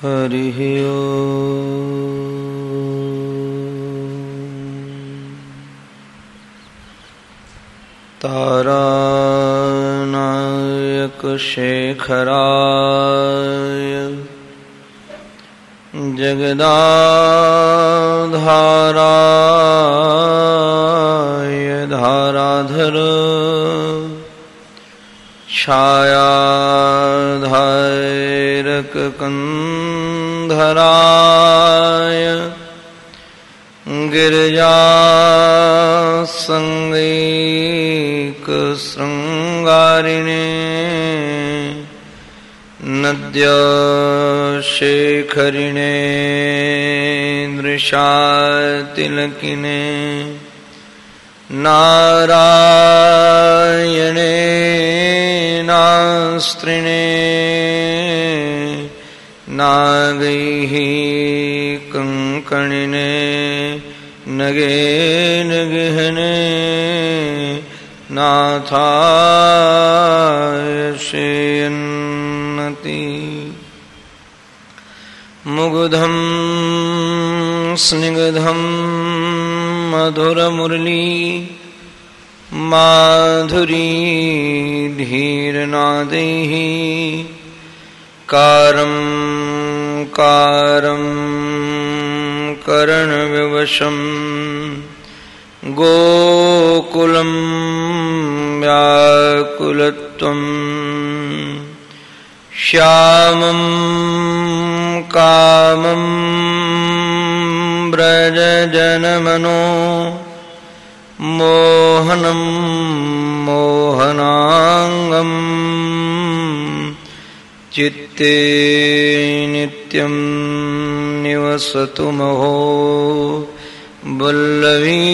हरिः तारानायकशेखराय जगदाधाराय धाराधर। छायाधारककन्धराय गिरिजासङ्गैकशृङ्गारिणे नद्यशेखरिणे दृशातिलकिने नारायणे नास्त्रिणे नागैः कङ्कणिने नगे नगहने नाथाय शेयन्नति मुग्धं स्निग्धं मधुरमुरली माधुरी धीरनादैः कारं कारं करणविवशम् गोकुलं व्याकुलत्वम् श्यामं कामं व्रजजनमनो मोहनं मोहनाङ्गम् चित्ते नित्यं निवसतु महो वल्लभी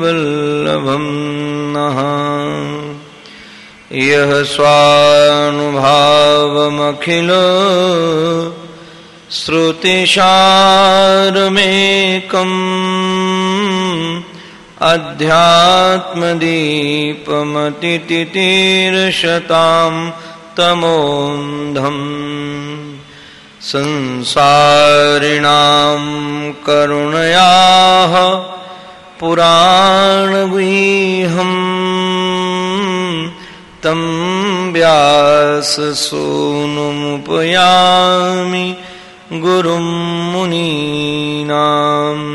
वल्लभं नः। यः स्वानुभावमखिल श्रुतिशारमेकम् अध्यात्मदीपमतितितीर्षतां तमोन्धम् संसारिणां करुणयाः पुराणगुह्यम् तं व्याससूनुमुपयामि गुरुं मुनीनाम्।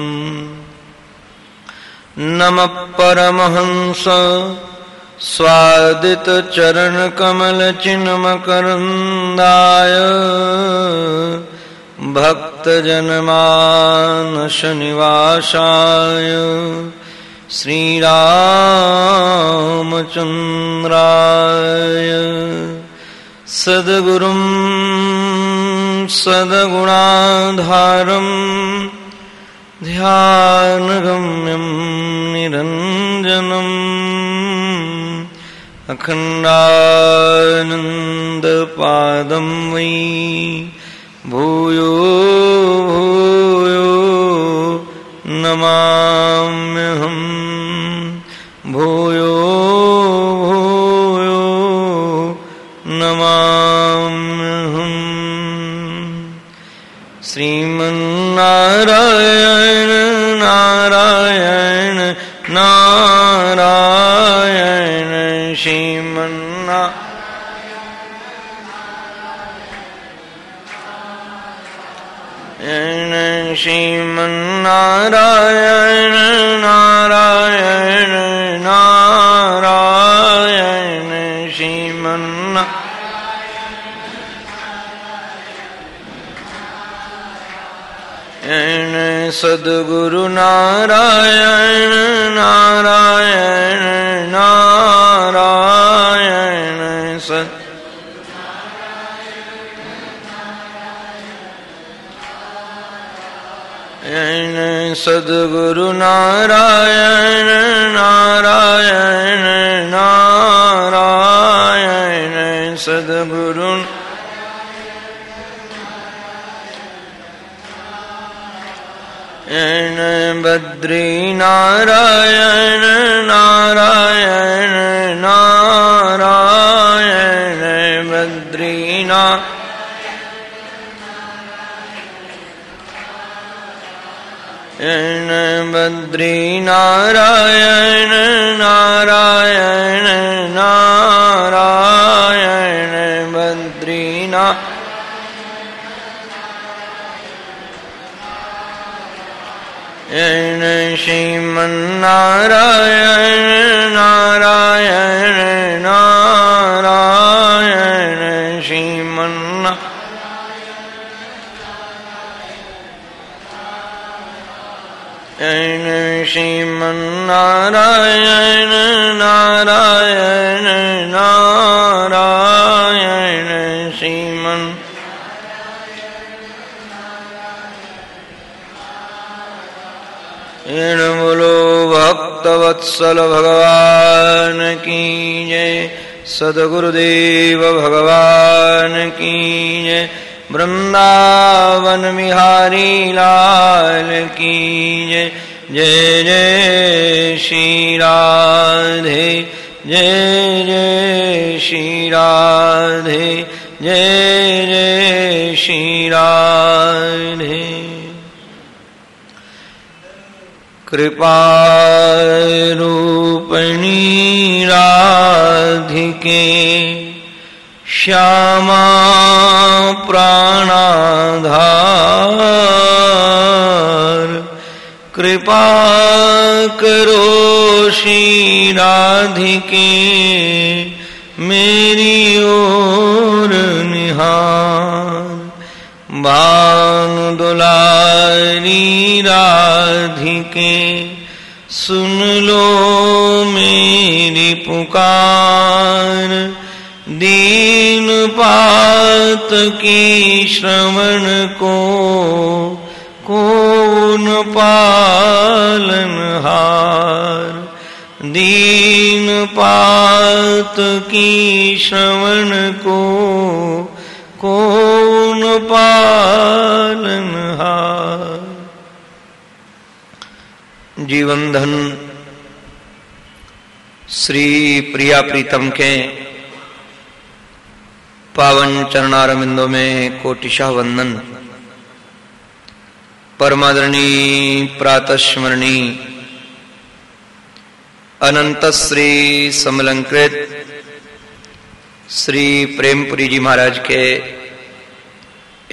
नमः परमहंस स्वादितचरणकमलचिन्मकरन्दाय भक्तजनमानशनिवासाय श्रीरामचन्द्राय सद्गुरुं सद्गुणाधारम् ध्यानगम्यं निरञ्जनम्। अखण्डानन्दपादं वै भूयो भूयो नमाम्यहम् भूयो भूयो नमाम्यहम् श्रीमन्नारायण श्रीमन्नारायण नारायण नारायण श्रीमन्ना सद्गुरु नारायण नारायण नारायण सद्गुरु नारायण नारायण नारायण सद्गुरु बद्री नारायण नारायण नारायण बद्रीनाथ बद्री नारायण नारायण नारायण बद्रीनाथ श्रीमन्नारायण नारायण नारायण। श्रीमन्नारायण नारायण नारायण श्रीमन्। ऋण बोलो भक्तवत्सल भगवान की जय, सदगुरुदेव भगवान की जय वृंदावन बिहारी लाल की जय। जय जय श्री राधे, जय जय श्री राधे, जय जय श्री राधे। कृपा रूपणी राधिके, श्यामा प्राणाधार। कृपा करो श्री राधिके मेरी ओर निहार। भान दुलारी राधिके, सुन लो मेरी पुकार। दीन पात की श्रवण को कौन पालन हार? दीन पात की श्रवण को कौन पालन हार? जीवन धन श्री प्रिया प्रीतम के पावन चरणारविंदों में कोटिशाह वंदन। परमादरणी, प्रातस्मरणी। अनंत श्री समलंकृत श्री प्रेमपुरी जी महाराज के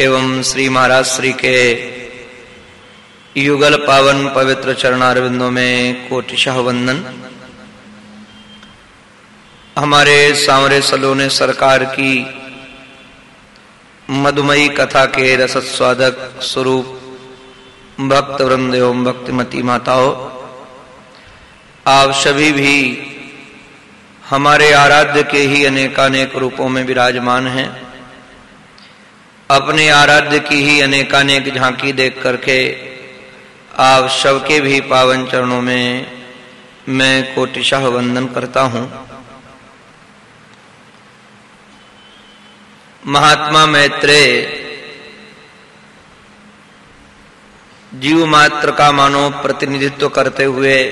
एवं श्री महाराज श्री के युगल पावन पवित्र चरणारविंदों में कोटिशाह वंदन। हमारे सांवरे सलोने सरकार की मधुमयी कथा के रसद स्वादक स्वरूप भक्त वृंद एवं भक्तिमती माताओं, आप सभी भी हमारे आराध्य के ही अनेकानेक रूपों में विराजमान हैं। अपने आराध्य की ही अनेकानेक झांकी देख करके आप सबके भी पावन चरणों में मैं कोटिशाह वंदन करता हूँ। महात्मा मैत्रेय जीव मात्र का मानो प्रतिनिधित्व करते हुए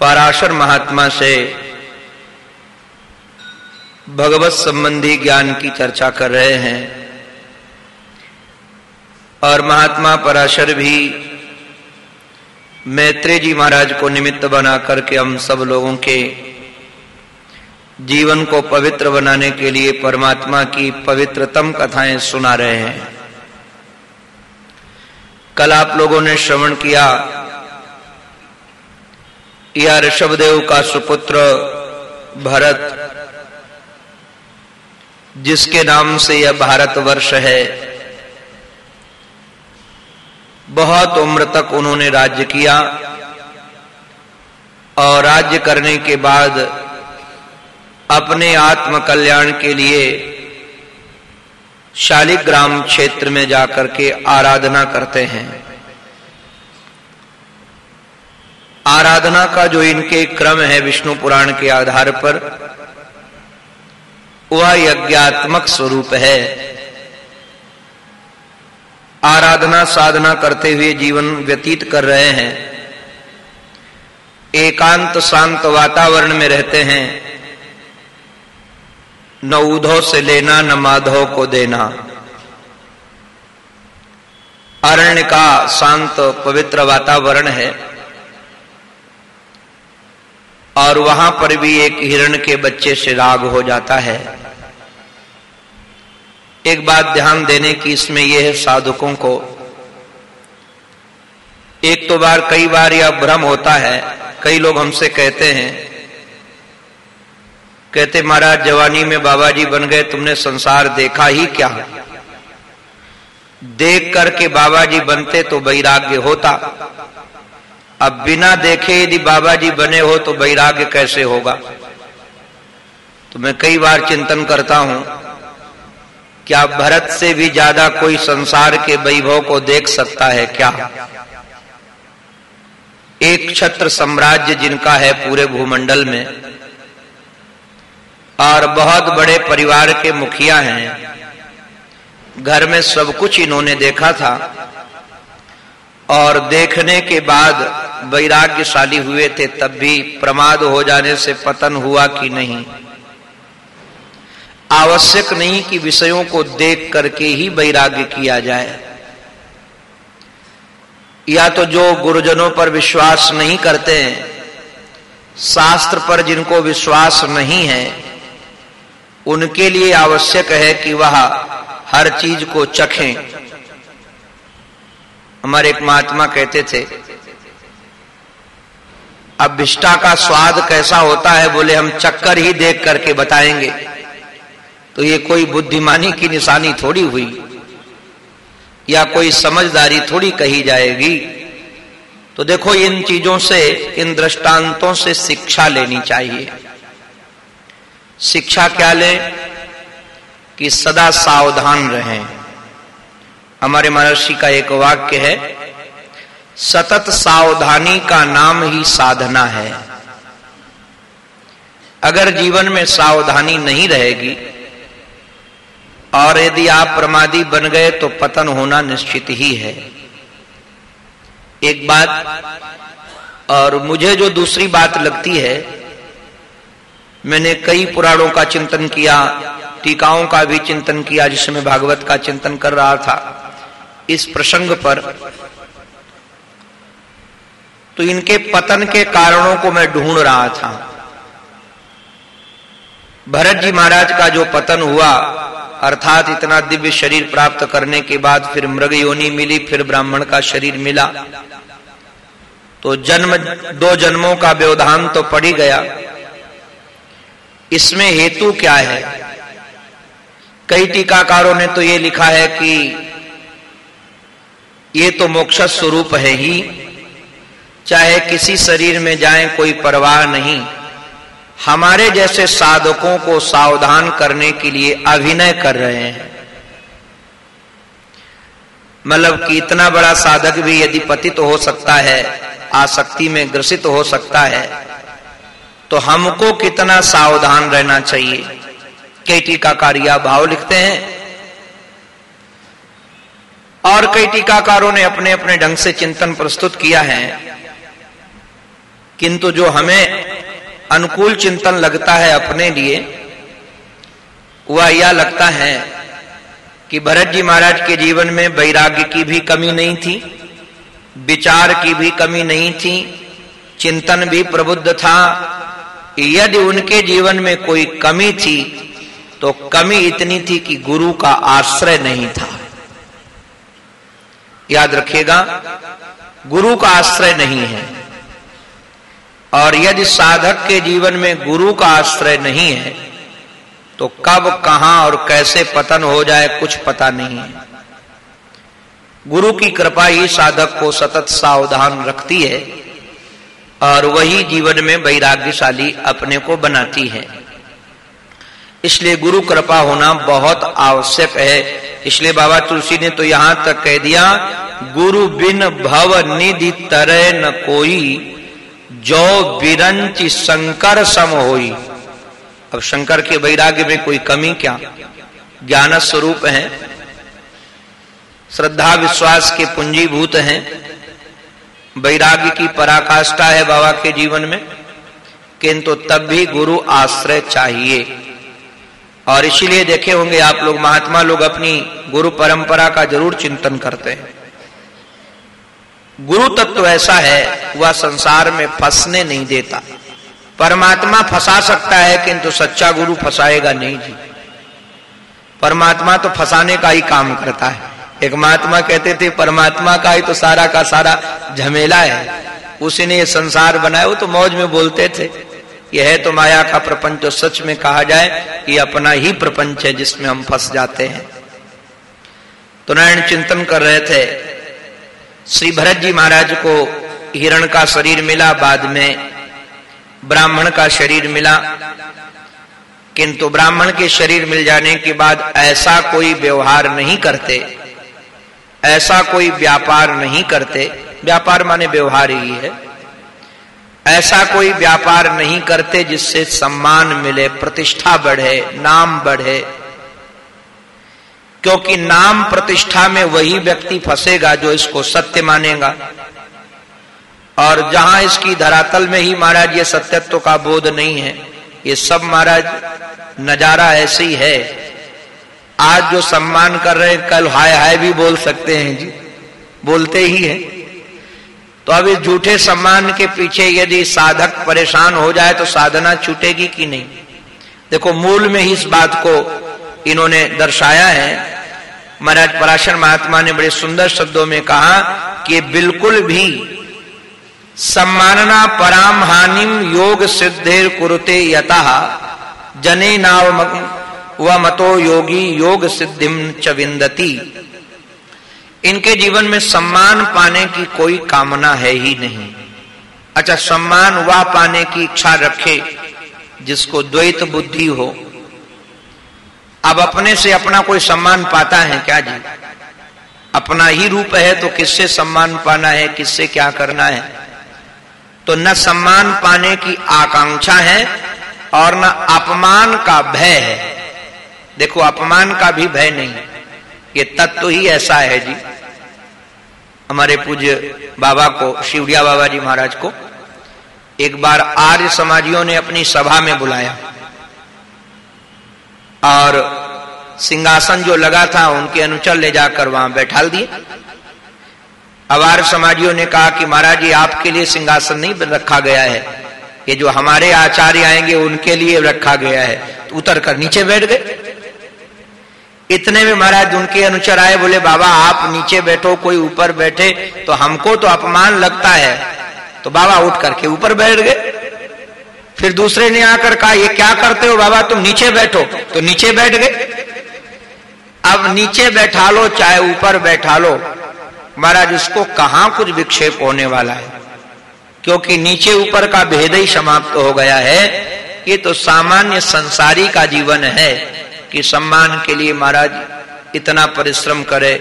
पराशर महात्मा से भगवत संबंधी ज्ञान की चर्चा कर रहे हैं और महात्मा पराशर भी मैत्रेय जी महाराज को निमित्त बना करके हम सब लोगों के जीवन को पवित्र बनाने के लिए परमात्मा की पवित्रतम कथाएँ सुना रहे हैं। कल आप लोगों ने श्रवण किया यह ऋषभदेव का सुपुत्र भरत, जिसके नाम से यह भारतवर्ष है। बहुत उम्र तक उन्होंने राज्य किया, और राज्य करने के बाद अपने आत्म कल्याण के लिए शालिग्राम क्षेत्र में जाकर के आराधना करते हैं। आराधना का जो इनके क्रम है विष्णु पुराण के आधार पर, वह यज्ञात्मक स्वरूप है। आराधना साधना करते हुए जीवन व्यतीत कर रहे हैं। एकांत शांत वातावरण में रहते हैं। न उधो से लेना, न माधव को देना। अरण्य का शांत, पवित्र वातावरण है। और वहाँ पर भी एक हिरण के बच्चे से राग हो जाता है। एक बात ध्यान देने की इसमें यह है साधकों को, एक तो बार कई बार यह भ्रम होता है, कई लोग हमसे कहते हैं कहते, महाराज, जवानी में बाबा जी बन गए, तुमने संसार देखा ही क्या? देख करके बाबा जी बनते तो वैराग्य होता। अब बिना देखे यदि बाबा जी बने हो तो वैराग्य कैसे होगा? तो मैं कई बार चिंतन करता हूँ, क्या भरत से भी ज़्यादा कोई संसार के वैभव को देख सकता है क्या? एक छत्र साम्राज्य जिनका है पूरे भूमंडल में और बहुत बड़े परिवार के मुखिया हैं। घर में सब कुछ इन्होंने देखा था। और देखने के बाद वैराग्यशाली हुए थे, तब भी प्रमाद हो जाने से पतन हुआ कि नहीं। आवश्यक नहीं कि विषयों को देख करके ही वैराग्य किया जाए। या तो जो गुरुजनों पर विश्वास नहीं करते हैं, शास्त्र पर जिनको विश्वास नहीं है उनके लिए आवश्यक है कि वह हर चीज़ को चखें। हमारे एक महात्मा कहते थे अब विष्टा का स्वाद कैसा होता है, बोले हम चक्कर ही देख करके बताएँगे। तो ये कोई बुद्धिमानी की निशानी थोड़ी हुई, या कोई समझदारी थोड़ी कही जाएगी। तो देखो इन चीज़ों से, इन दृष्टांतों से शिक्षा लेनी चाहिए। शिक्षा क्या लें? कि सदा सावधान रहें। हमारे महर्षि का एक वाक्य है, सतत सावधानी का नाम ही साधना है। अगर जीवन में सावधानी नहीं रहेगी, और यदि आप प्रमादी बन गए तो पतन होना निश्चित ही है। एक बात, और मुझे जो दूसरी बात लगती है मैंने कई पुराणों का चिंतन किया, टीकाओं का भी चिंतन किया, जिसमें भागवत का चिंतन कर रहा था। इस प्रसंग पर तो इनके पतन के कारणों को मैं ढूंढ रहा था। भरत जी महाराज का जो पतन हुआ, अर्थात इतना दिव्य शरीर प्राप्त करने के बाद फिर मृग योनि मिली, फिर ब्राह्मण का शरीर मिला। तो जन्म, दो जन्मों का व्यवधान तो पड़ ही गया। इसमें हेतु क्या है? कई टीकाकारों ने तो ये लिखा है कि ये तो मोक्ष स्वरूप है ही। चाहे किसी शरीर में जाए, कोई परवाह नहीं। हमारे जैसे साधकों को सावधान करने के लिए अभिनय कर रहे हैं। मतलब कि इतना बड़ा साधक भी यदि पतित तो हो सकता है, आसक्ति में ग्रसित तो हो सकता है तो हमको कितना सावधान रहना चाहिए? कई टीकाकारिया भाव लिखते हैं। और कई टीकाकारों ने अपने अपने ढंग से चिंतन प्रस्तुत किया है। किंतु जो हमें अनुकूल चिंतन लगता है अपने लिए, वह यह लगता है कि भरत जी महाराज के जीवन में वैराग्य की भी कमी नहीं थी, विचार की भी कमी नहीं थी, चिंतन भी प्रबुद्ध था यदि उनके जीवन में कोई कमी थी तो कमी इतनी थी कि गुरु का आश्रय नहीं था। याद रखिएगा, गुरु का आश्रय नहीं है। और यदि साधक के जीवन में गुरु का आश्रय नहीं है तो कब, कहाँ और कैसे पतन हो जाए कुछ पता नहीं है। गुरु की कृपा ही साधक को सतत सावधान रखती है। और वही जीवन में वैराग्यशाली अपने को बनाती है। इसलिए गुरु कृपा होना बहुत आवश्यक है। इसलिए बाबा तुलसी ने तो यहाँ तक कह दिया, गुरु बिन भव निधि तरह न कोई, जो बिरंच शंकर सम होई। अब शंकर के वैराग्य में कोई कमी क्या? ज्ञान स्वरूप है। श्रद्धा विश्वास के पूंजीभूत हैं। वैराग्य की पराकाष्ठा है बाबा के जीवन में, किंतु तब भी गुरु आश्रय चाहिए। और इसीलिए देखे होंगे आप लोग महात्मा लोग अपनी गुरु परंपरा का ज़रूर चिंतन करते हैं। गुरु तत्व ऐसा है, वह संसार में फंसने नहीं देता। परमात्मा फंसा सकता है, किंतु सच्चा गुरु फंसाएगा नहीं जी। परमात्मा तो फंसाने का ही काम करता है। एक महात्मा कहते थे, परमात्मा का ही तो सारा का सारा झमेला है। उसी ने संसार बनाया, वो तो मौज में बोलते थे। यह है तो माया का प्रपंच तो सच में कहा जाए, ये अपना ही प्रपंच है जिसमें हम फंस जाते हैं। तो नारायण चिंतन कर रहे थे। श्री भरत जी महाराज को हिरण का शरीर मिला, बाद में ब्राह्मण का शरीर मिला। किंतु ब्राह्मण के शरीर मिल जाने के बाद ऐसा कोई व्यवहार नहीं करते। ऐसा कोई व्यापार नहीं करते। व्यापार माने व्यवहार ही है। ऐसा कोई व्यापार नहीं करते जिससे सम्मान मिले, प्रतिष्ठा बढ़े, नाम बढ़े। क्योंकि नाम प्रतिष्ठा में वही व्यक्ति फंसेगा जो इसको सत्य मानेगा। और जहाँ इसकी धरातल में ही महाराज ये सत्यत्व का बोध नहीं है, ये सब महाराज नज़ारा ऐसे ही है। आज जो सम्मान कर रहे हैं, कल हाय हाय भी बोल सकते हैं जी। बोलते ही हैं। तो अब इस झूठे सम्मान के पीछे यदि साधक परेशान हो जाए तो साधना छूटेगी कि नहीं? देखो, मूल में ही इस बात को इन्होंने दर्शाया है। महाराज पराशर महात्मा ने बड़े सुंदर शब्दों में कहा कि बिल्कुल भी सम्मानना पराम हानिम योग सिद्धेर कुरुते यथा जने नाव व मतो योगी योग सिद्धिम च विंदती इनके जीवन में सम्मान पाने की कोई कामना है ही नहीं। अच्छा सम्मान वह पाने की इच्छा रखे जिसको द्वैत बुद्धि हो। अब अपने से अपना कोई सम्मान पाता है क्या जी? अपना ही रूप है तो किससे सम्मान पाना है, किससे क्या करना है? तो न सम्मान पाने की आकांक्षा है और न अपमान का भय है। देखो, अपमान का भी भय नहीं। ये तत्व ही ऐसा है जी। हमारे पूज्य बाबा को, शिवड़िया बाबा जी महाराज को, एक बार आर्य समाजियों ने अपनी सभा में बुलाया। और सिंहासन जो लगा था, उनके अनुचर ले जाकर वहाँ बैठाल दिए आर्य समाजियों ने कहा कि महाराज जी, आपके लिए सिंहासन नहीं रखा गया है। ये जो हमारे आचार्य आएँगे, उनके लिए रखा गया है। तो उतर कर नीचे बैठ गए। इतने में महाराज उनके अनुचर आए, बोले, बाबा, आप नीचे बैठो, कोई ऊपर बैठे तो हमको तो अपमान लगता है। तो बाबा उठ करके ऊपर बैठ गए। फिर दूसरे ने आकर कहा, ये क्या करते हो बाबा, तुम नीचे बैठो। तो नीचे बैठ गए। अब नीचे बैठा लो, चाहे ऊपर बैठा लो। महाराज, उसको कहाँ कुछ विक्षेप होने वाला है? क्योंकि नीचे ऊपर का भेद ही समाप्त हो गया है। ये तो सामान्य संसारी का जीवन है। कि सम्मान के लिए महाराज इतना परिश्रम करे,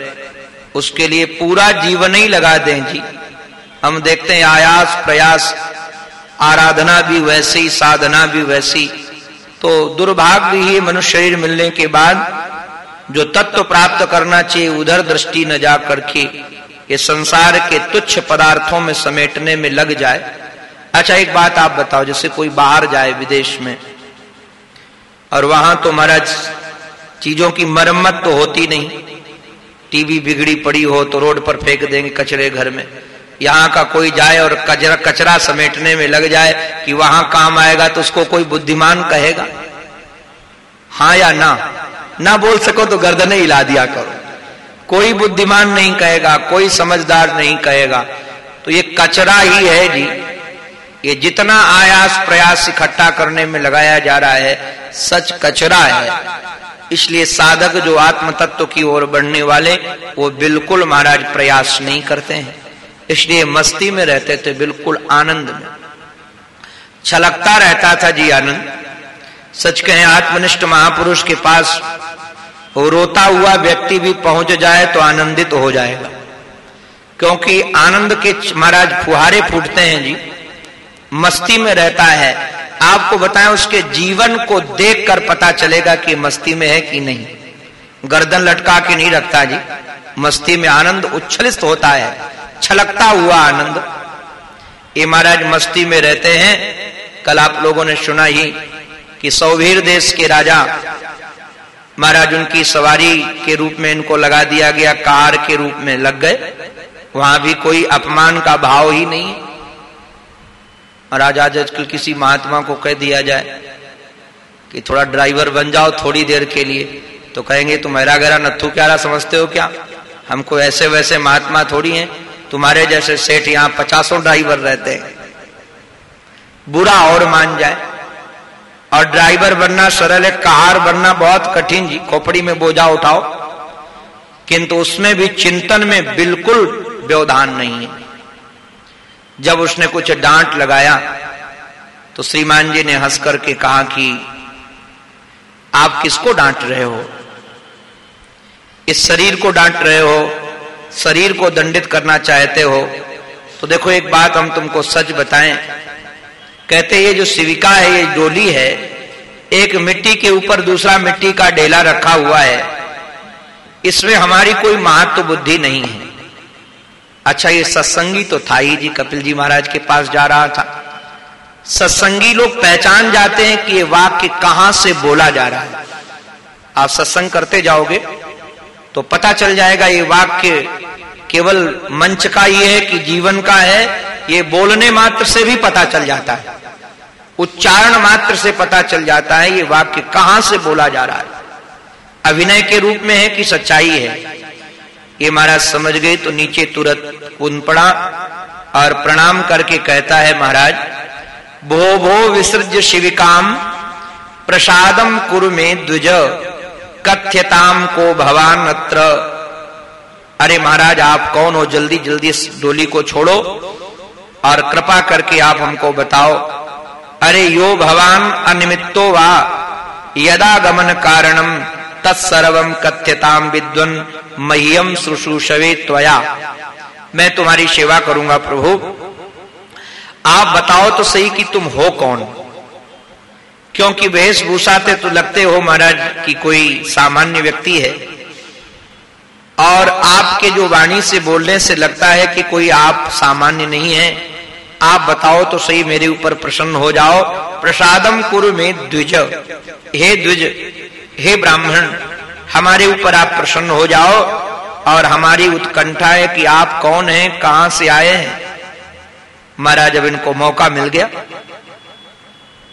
उसके लिए पूरा जीवन ही लगा दें जी। हम देखते हैं आयास, प्रयास, आराधना भी वैसी, साधना भी वैसी। तो दुर्भाग्य ही मनुष्य शरीर मिलने के बाद जो तत्व प्राप्त करना चाहिए, उधर दृष्टि न जा करके ये संसार के तुच्छ पदार्थों में समेटने में लग जाए। अच्छा एक बात आप बताओ, जैसे कोई बाहर जाए विदेश में और वहाँ तो महाराज, चीज़ों की मरम्मत तो होती नहीं। टीवी बिगड़ी पड़ी हो तो रोड पर फेंक देंगे कचरे घर में। यहाँ का कोई जाए और कचरा कचरा समेटने में लग जाए कि वहाँ काम आएगा तो उसको कोई बुद्धिमान कहेगा? हाँ या ना? ना बोल सको तो गर्दने हिला दिया करो। कोई बुद्धिमान नहीं कहेगा, कोई समझदार नहीं कहेगा। तो ये कचरा ही है जी। ये जितना आयास प्रयास इकट्ठा करने में लगाया जा रहा है, सच कचरा है। इसलिए साधक जो आत्म तत्व की ओर बढ़ने वाले, वो बिल्कुल महाराज प्रयास नहीं करते हैं। इसलिए मस्ती में रहते थे, बिल्कुल आनंद में। छलकता रहता था जी आनंद। सच कहें, आत्मनिष्ठ महापुरुष के पास रोता हुआ व्यक्ति भी पहुँच जाए तो आनंदित हो जाएगा। क्योंकि आनंद के महाराज फुहारे फूटते हैं जी। मस्ती में रहता है। आपको बताएँ, उसके जीवन को देखकर पता चलेगा कि मस्ती में है कि नहीं। गर्दन लटका के नहीं रखता जी। मस्ती में आनंद उच्छलित होता है। छलकता हुआ आनंद। ये महाराज, मस्ती में रहते हैं। कल आप लोगों ने सुना ही कि सौवीर देश के राजा, महाराज उनकी सवारी के रूप में इनको लगा दिया गया, कार के रूप में लग गए। वहाँ भी कोई अपमान का भाव ही नहीं। और आज आज आजकल किसी महात्मा को कह दिया जाए कि थोड़ा ड्राइवर बन जाओ थोड़ी देर के लिए। तो कहेंगे, तुम मेरा गहरा नथु क्यारा समझते हो क्या? हमको ऐसे वैसे महात्मा थोड़ी हैं। तुम्हारे जैसे सेठ यहाँ पचासों ड्राइवर रहते हैं। बुरा और मान जाए। और ड्राइवर बनना सरल है कार बनना बहुत कठिन जी। खोपड़ी में बोझा उठाओ। किंतु उसमें भी चिंतन में बिल्कुल व्यवधान नहीं है। जब उसने कुछ डांट लगाया तो श्रीमान जी ने हंस करके कहा कि आप किसको डांट रहे हो? इस शरीर को डांट रहे हो? शरीर को दंडित करना चाहते हो? तो देखो, एक बात हम तुमको सच बताएँ। कहते ये जो शिविका है, ये डोली है, एक मिट्टी के ऊपर दूसरा मिट्टी का ढेला रखा हुआ है। इसमें हमारी कोई महत्व बुद्धि नहीं है। अच्छा ये सत्संगी तो था ही जी, कपिल जी महाराज के पास जा रहा था। सत्संगी लोग पहचान जाते हैं कि ये वाक्य कहाँ से बोला जा रहा है। आप सत्संग करते जाओगे तो पता चल जाएगा ये वाक्य केवल मंच का ये है कि जीवन का है, ये बोलने मात्र से भी पता चल जाता है। उच्चारण मात्र से पता चल जाता है ये वाक्य कहाँ से बोला जा रहा है। अभिनय के रूप में है कि सच्चाई है? ये महाराज समझ गए तो नीचे तुरंत कूद पड़ा और प्रणाम करके कहता है महाराज, भो भो विसृज शिविकाम, प्रसादम कुरु में द्विज, कथ्यताम को भवान अत्र अरे महाराज, आप कौन हो? जल्दी जल्दी इस डोली को छोड़ो और कृपा करके आप हमको बताओ। अरे यो भवान अनिमित्तो वा, यदा गमन कारणम तत्सर्वम कथ्यताम विद्वन मह्यम शुश्रूषवे त्वया। मैं तुम्हारी सेवा करूँगा, प्रभु। आप बताओ तो सही कि तुम हो कौन? क्योंकि वेशभूषा से तो लगते हो, महाराज, कि कोई सामान्य व्यक्ति है। और आपके जो वाणी से बोलने से लगता है कि कोई आप सामान्य नहीं है, आप बताओ तो सही मेरे ऊपर प्रसन्न हो जाओ। प्रसादम कुरु में द्विज। हे द्विज हे ब्राह्मण, हमारे ऊपर आप प्रसन्न हो जाओ और हमारी उत्कंठा है कि आप कौन हैं, कहाँ से आए हैं। महाराज जब इनको मौका मिल गया।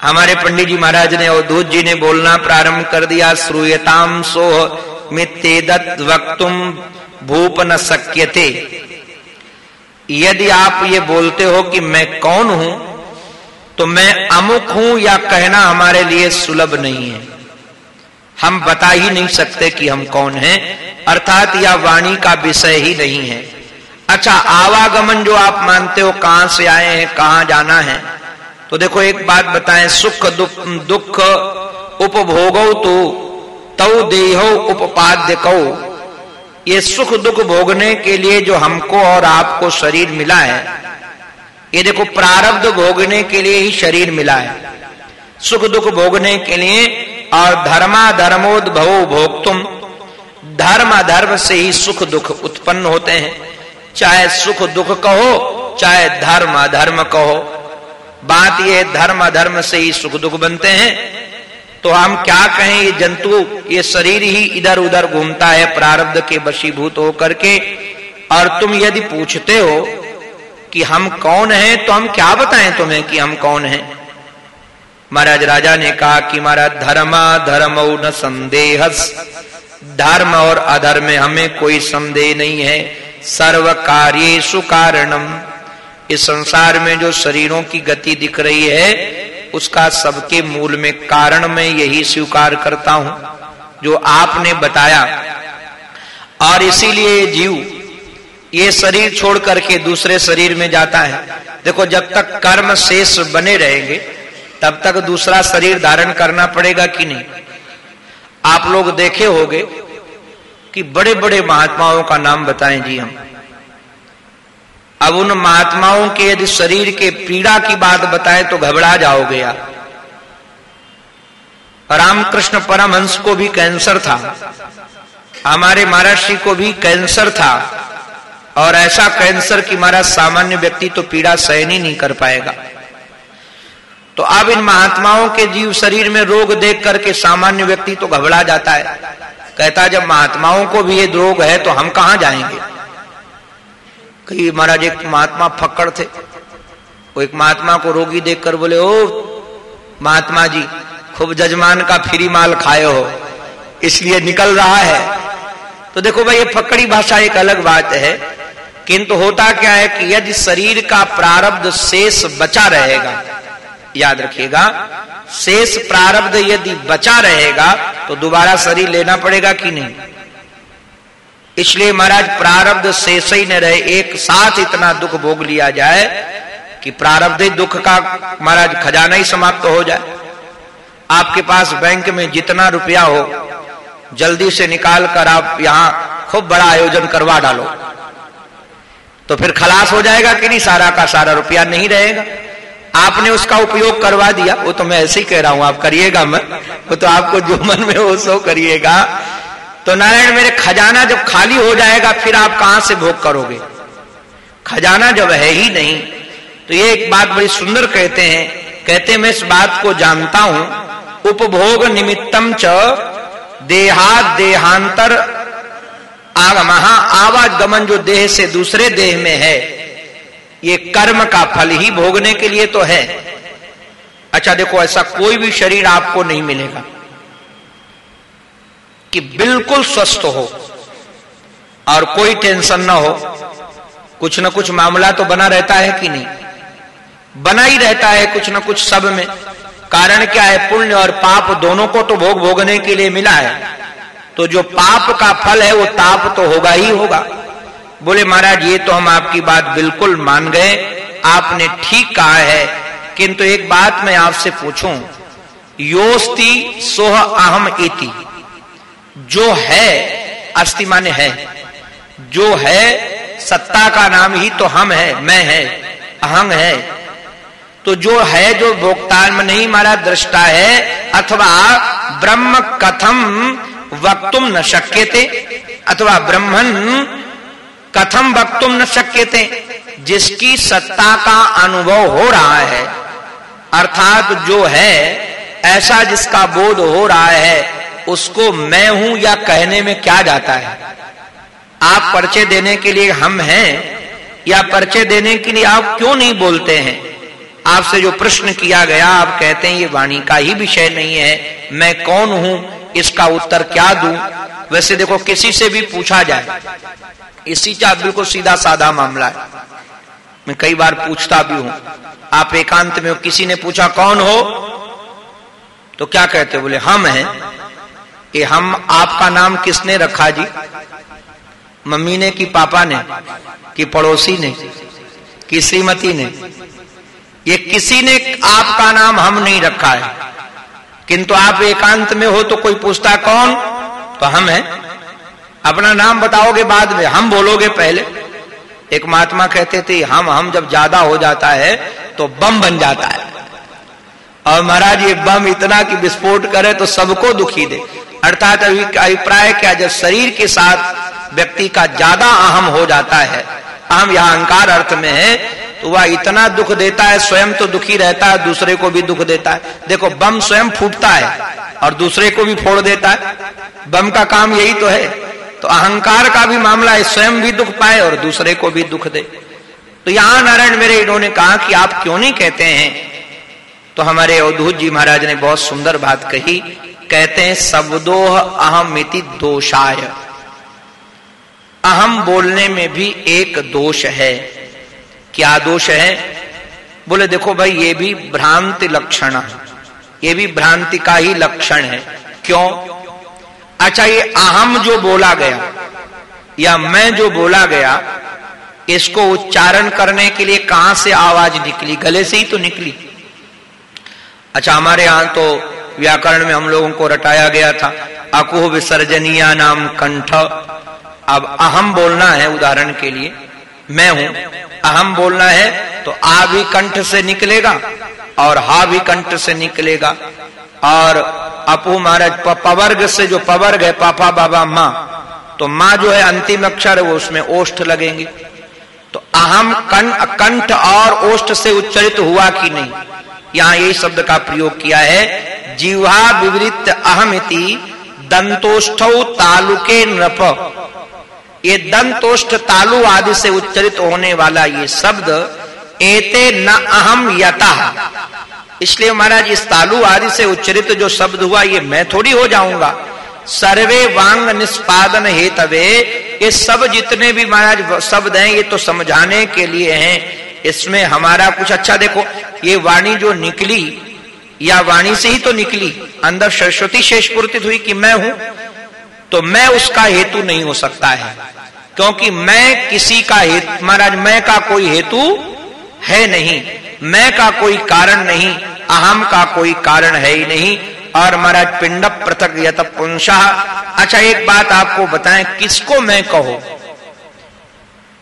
हमारे पंडित जी महाराज ने अवधूत जी ने बोलना प्रारंभ कर दिया श्रूयताम सोह मितेदत वक्तुम भूप न सक्यते। यदि आप ये बोलते हो कि मैं कौन हूँ तो मैं अमुक हूँ या कहना हमारे लिए सुलभ नहीं है। हम बता ही नहीं सकते कि हम कौन हैं, अर्थात यह वाणी का विषय ही नहीं है। अच्छा आवागमन जो आप मानते हो, कहाँ से आए हैं, कहाँ जाना है? तो देखो, एक बात बताएँ, सुख दुख दुख उपभोगो तो तव देहो उपपाद्य कौ ये सुख दुख भोगने के लिए जो हमको और आपको शरीर मिला है, ये देखो, प्रारब्ध भोगने के लिए ही शरीर मिला है। सुख दुख भोगने के लिए और धर्मा धर्मोद्भव भोगतुम धर्म अधर्म से ही सुख दुख उत्पन्न होते हैं। चाहे सुख दुख कहो, चाहे धर्म अधर्म कहो। बात यह धर्म अधर्म से ही सुख दुख बनते हैं। तो हम क्या कहें, ये जंतु, ये शरीर ही इधर उधर घूमता है, प्रारब्ध के वशीभूत होकर के। और तुम यदि पूछते हो कि हम कौन हैं तो हम क्या बताएँ तुम्हें कि हम कौन हैं? महाराज राजा ने कहा कि महाराज, धर्मा धर्म न संदेह धर्म और अधर्म में हमें कोई संदेह नहीं है। सर्व कार्य कारणम। इस संसार में जो शरीरों की गति दिख रही है, उसका सबके मूल में कारण मैं यही स्वीकार करता हूँ, जो आपने बताया। और इसीलिए जीव, ये शरीर छोड़ करके दूसरे शरीर में जाता है। देखो, जब तक कर्म शेष बने रहेंगे तब तक दूसरा शरीर धारण करना पड़ेगा कि नहीं? आप लोग देखे होंगे कि बड़े बड़े महात्माओं का नाम बताएँ जी हम। अब उन महात्माओं के यदि शरीर के पीड़ा की बात बताएँ तो घबरा जाओगे आप रामकृष्ण परमहंस को भी कैंसर था। हमारे महाराष्ट्री को भी कैंसर था। और ऐसा कैंसर कि महाराज सामान्य व्यक्ति तो पीड़ा सहन ही नहीं कर पाएगा। तो अब इन महात्माओं के जीव शरीर में रोग देख करके सामान्य व्यक्ति तो घबरा जाता है। कहता जब महात्माओं को भी ये रोग है तो हम कहाँ जाएँगे? कई महाराज, एक महात्मा फक्कड़ थे। वो एक महात्मा को रोगी देखकर बोले, ओ महात्मा जी, खूब जजमान का फ्री माल खाए हो, इसलिए निकल रहा है। तो देखो भाई, ये फकड़ी भाषा एक अलग बात है, किंतु होता क्या है कि यदि शरीर का प्रारब्ध शेष बचा रहेगा याद रखिएगा। शेष प्रारब्ध यदि बचा रहेगा तो दोबारा शरीर लेना पड़ेगा कि नहीं? इसलिए महाराज, प्रारब्ध शेष ही न रहे, एक साथ इतना दुख भोग लिया जाए कि प्रारब्ध दुख का महाराज खजाना ही समाप्त तो हो जाए। आपके पास बैंक में जितना रुपया हो, जल्दी से निकाल कर आप यहाँ खूब बड़ा आयोजन करवा डालो। तो फिर खलास हो जाएगा कि नहीं? सारा का सारा रुपया नहीं रहेगा। आपने उसका उपयोग करवा दिया। वो तो मैं ऐसे ही कह रहा हूँ, आप करिएगा मैं वो तो आपको जो मन में हो सो करिएगा। तो नारायण, मेरे खजाना जब खाली हो जाएगा, फिर आप कहाँ से भोग करोगे? खजाना जब है ही नहीं तो ये एक बात बड़ी सुंदर कहते हैं। कहते मैं इस बात को जानता हूँ, उपभोग निमित्तम च देहात देहांतर महा आवागमन जो देह से दूसरे देह में है ये कर्म का फल ही भोगने के लिए तो है। अच्छा देखो, ऐसा कोई भी शरीर आपको नहीं मिलेगा कि बिल्कुल स्वस्थ हो और कोई टेंशन ना हो। कुछ ना कुछ मामला तो बना रहता है कि नहीं? बना ही रहता है कुछ ना कुछ सब में। कारण क्या है? पुण्य और पाप दोनों को तो भोग भोगने के लिए मिला है। तो जो पाप का फल है, वो ताप तो होगा ही होगा। बोले, महाराज, ये तो हम आपकी बात बिल्कुल मान गए। आपने ठीक कहा है। किंतु एक बात मैं आपसे पूछूँ। योस्ति सोह अहम इति। जो है, अस्थि माने है। जो है, सत्ता का नाम ही तो हम है, मैं है अहंग है। तो जो है, जो भोक्ता में नहीं मारा दृष्टा है, अथवा ब्रह्म कथम वक्तुम न शक्य थे अथवा ब्रह्मन कथम वक्तुम न शक्य जिसकी सत्ता का अनुभव हो रहा है, अर्थात जो है, ऐसा जिसका बोध हो रहा है, उसको मैं हूँ या कहने में क्या जाता है? आप परिचय देने के लिए हम हैं, या परिचय देने के लिए आप क्यों नहीं बोलते हैं? आपसे जो प्रश्न किया गया, आप कहते हैं, ये वाणी का ही विषय नहीं है, मैं कौन हूँ? इसका उत्तर क्या दूँ? वैसे देखो, किसी से भी पूछा जाए। इसी का बिल्कुल सीधा साधा मामला है। मैं कई बार पूछता भी हूँ, आप एकांत में हो, किसी ने पूछा कौन हो? तो क्या कहते बोले, हम हैं। ये हम, आपका नाम किसने रखा जी? मम्मी ने कि पापा ने? कि पड़ोसी ने? कि श्रीमती ने? ये किसी ने आपका नाम हम नहीं रखा है। किंतु आप एकांत में हो तो कोई पूछता कौन? तो हम हैं। अपना नाम बताओगे बाद में? हम बोलोगे पहले। एक महात्मा कहते थे, हम हम जब ज़्यादा हो जाता है तो बम बन जाता है। और महाराज, ये बम इतना कि विस्फोट करे तो सबको दुखी दे। अर्थात अभिप्राय क्या? जब शरीर के साथ व्यक्ति का ज़्यादा अहम हो जाता है, अहम यह अहंकार अर्थ में है तो वह इतना दुख देता है, स्वयं तो दुखी रहता है, दूसरे को भी दुख देता है। देखो, बम स्वयं फूटता है और दूसरे को भी फोड़ देता है। बम का काम यही तो है। तो अहंकार का भी मामला है, स्वयं भी दुख पाए और दूसरे को भी दुख दे। तो यहाँ नारायण मेरे इन्होंने कहा कि आप क्यों नहीं कहते हैं? तो हमारे अवधूत जी महाराज ने बहुत सुंदर बात कही, कहते हैं सबदोह अहमिति दोषाय। अहम बोलने में भी एक दोष है। क्या दोष है? बोले, देखो भाई, ये भी भ्रांति लक्षण है। ये भी भ्रांति का ही लक्षण है। क्यों? अच्छा ये अहम जो बोला गया या मैं जो बोला गया, इसको उच्चारण करने के लिए कहाँ से आवाज़ निकली? गले से ही तो निकली। अच्छा हमारे यहाँ तो व्याकरण में हम लोगों को रटाया गया था, अकुह विसर्जनिया नाम कंठ। अब अहम बोलना है उदाहरण के लिए, मैं हूँ, अहम बोलना है तो आ भी कंठ से निकलेगा और हा भी कंठ से निकलेगा। और अपू महाराज पवर्ग से जो पवर्ग है, पापा बाबा माँ तो माँ जो है अंतिम अक्षर है, वो उसमें ओष्ठ लगेंगे। तो अहम कंठ और ओष्ठ से उच्चरित हुआ कि नहीं? यहाँ यही शब्द का प्रयोग किया है जीवा विवृत अहमिति दंतोष्ठ तालुके नृप। ये दंतोष्ठ तालु आदि से उच्चरित होने वाला ये शब्द, एते न अहम यता। इसलिए महाराज, इस तालु आदि से उच्चरित जो शब्द हुआ, ये मैं थोड़ी हो जाऊँगा। सर्वे वांग निष्पादन हेतवे, ये सब जितने भी महाराज शब्द हैं, ये तो समझाने के लिए हैं। इसमें हमारा कुछ अच्छा देखो, ये वाणी जो निकली, या वाणी से ही तो निकली, अंदर सरस्वती शेष पूर्ति हुई कि मैं हूँ तो मैं उसका हेतु नहीं हो सकता है। क्योंकि मैं किसी का हेतु, महाराज, मैं का कोई हेतु है नहीं, मैं का कोई कारण नहीं। अहम का कोई कारण है ही नहीं। और महाराज पिंड पृथक यत पुंसा। अच्छा एक बात आपको बताएँ, किसको मैं कहो?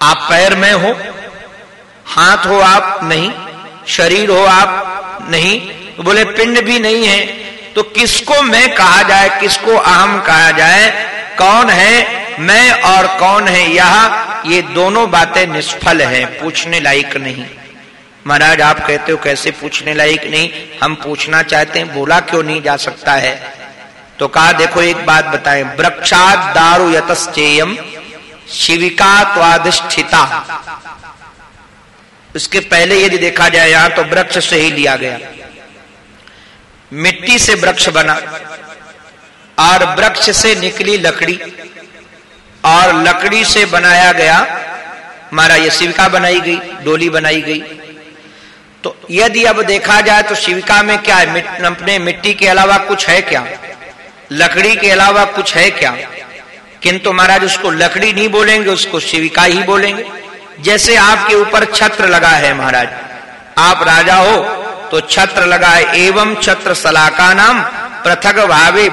आप पैर में हो, हाथ हो आप नहीं, शरीर हो आप नहीं तो बोले, पिंड भी नहीं है तो किसको मैं कहा जाए, किसको अहम कहा जाए? कौन है मैं और कौन है यह? ये दोनों बातें निष्फल हैं, पूछने लायक नहीं। महाराज, आप कहते हो कैसे पूछने लायक नहीं? हम पूछना चाहते हैं, बोला क्यों नहीं जा सकता है? तो कहा, देखो एक बात बताएँ। वृक्षात दारु यतश्चेयम शिविका त्वाधिष्ठिता। उसके पहले यदि देखा जाए यहाँ तो वृक्ष से ही लिया गया। मिट्टी से वृक्ष बना, और वृक्ष से निकली लकड़ी, और लकड़ी से बनाया गया हमारा ये शिविका बनाई गई, डोली बनाई गई तो यदि अब देखा जाए तो शिविका में क्या है? मिट, अपने मिट्टी के अलावा कुछ है क्या? लकड़ी के अलावा कुछ है क्या? किंतु महाराज उसको लकड़ी नहीं बोलेंगे उसको शिविका ही बोलेंगे। जैसे आपके ऊपर छत्र लगा है महाराज आप राजा हो तो छत्र लगा है। एवं छत्र सलाका नाम पृथक भावे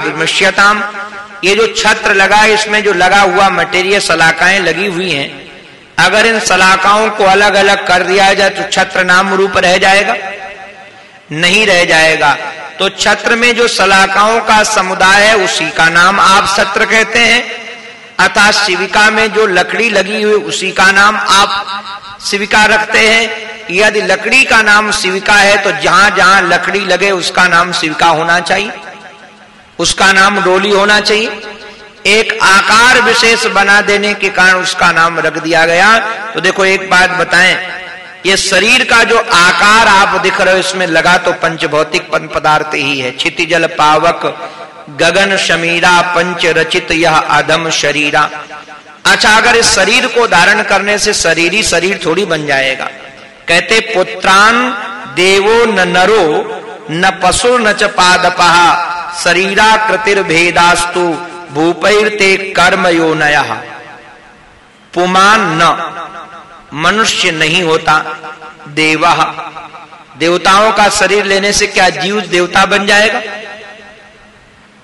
ये जो छत्र लगा है इसमें जो लगा हुआ मटेरियल सलाकाएँ लगी हुई हैं अगर इन सलाकाओं को अलग अलग कर दिया जाए तो छत्र नाम रूप रह जाएगा? नहीं रह जाएगा। तो छत्र में जो सलाकाओं का समुदाय है, उसी का नाम आप सत्र कहते हैं। अतः शिविका में जो लकड़ी लगी हुई, उसी का नाम आप शिविका रखते हैं। यदि लकड़ी का नाम शिविका है तो जहाँ जहाँ लकड़ी लगे, उसका नाम शिविका होना चाहिए। उसका नाम डोली होना चाहिए। एक आकार विशेष बना देने के कारण उसका नाम रख दिया गया। तो देखो, एक बात बताएँ, ये शरीर का जो आकार आप दिख रहे हो, इसमें लगा तो पंच पंचभौतिक पदार्थ ही है। क्षितिजल पावक, गगन शमीरा, पंच रचित यह अधम शरीरा। अच्छा अगर इस शरीर को धारण करने से शरीरी शरीर थोड़ी बन जाएगा। कहते, पुत्रान देवो न नरो, न पशु न च पादपहा शरीरा कृतिर्भेदास्तु भूपैर्ते कर्म यो नया। पुमान न। मनुष्य नहीं होता, देवा। देवताओं का शरीर लेने से क्या जीव देवता बन जाएगा?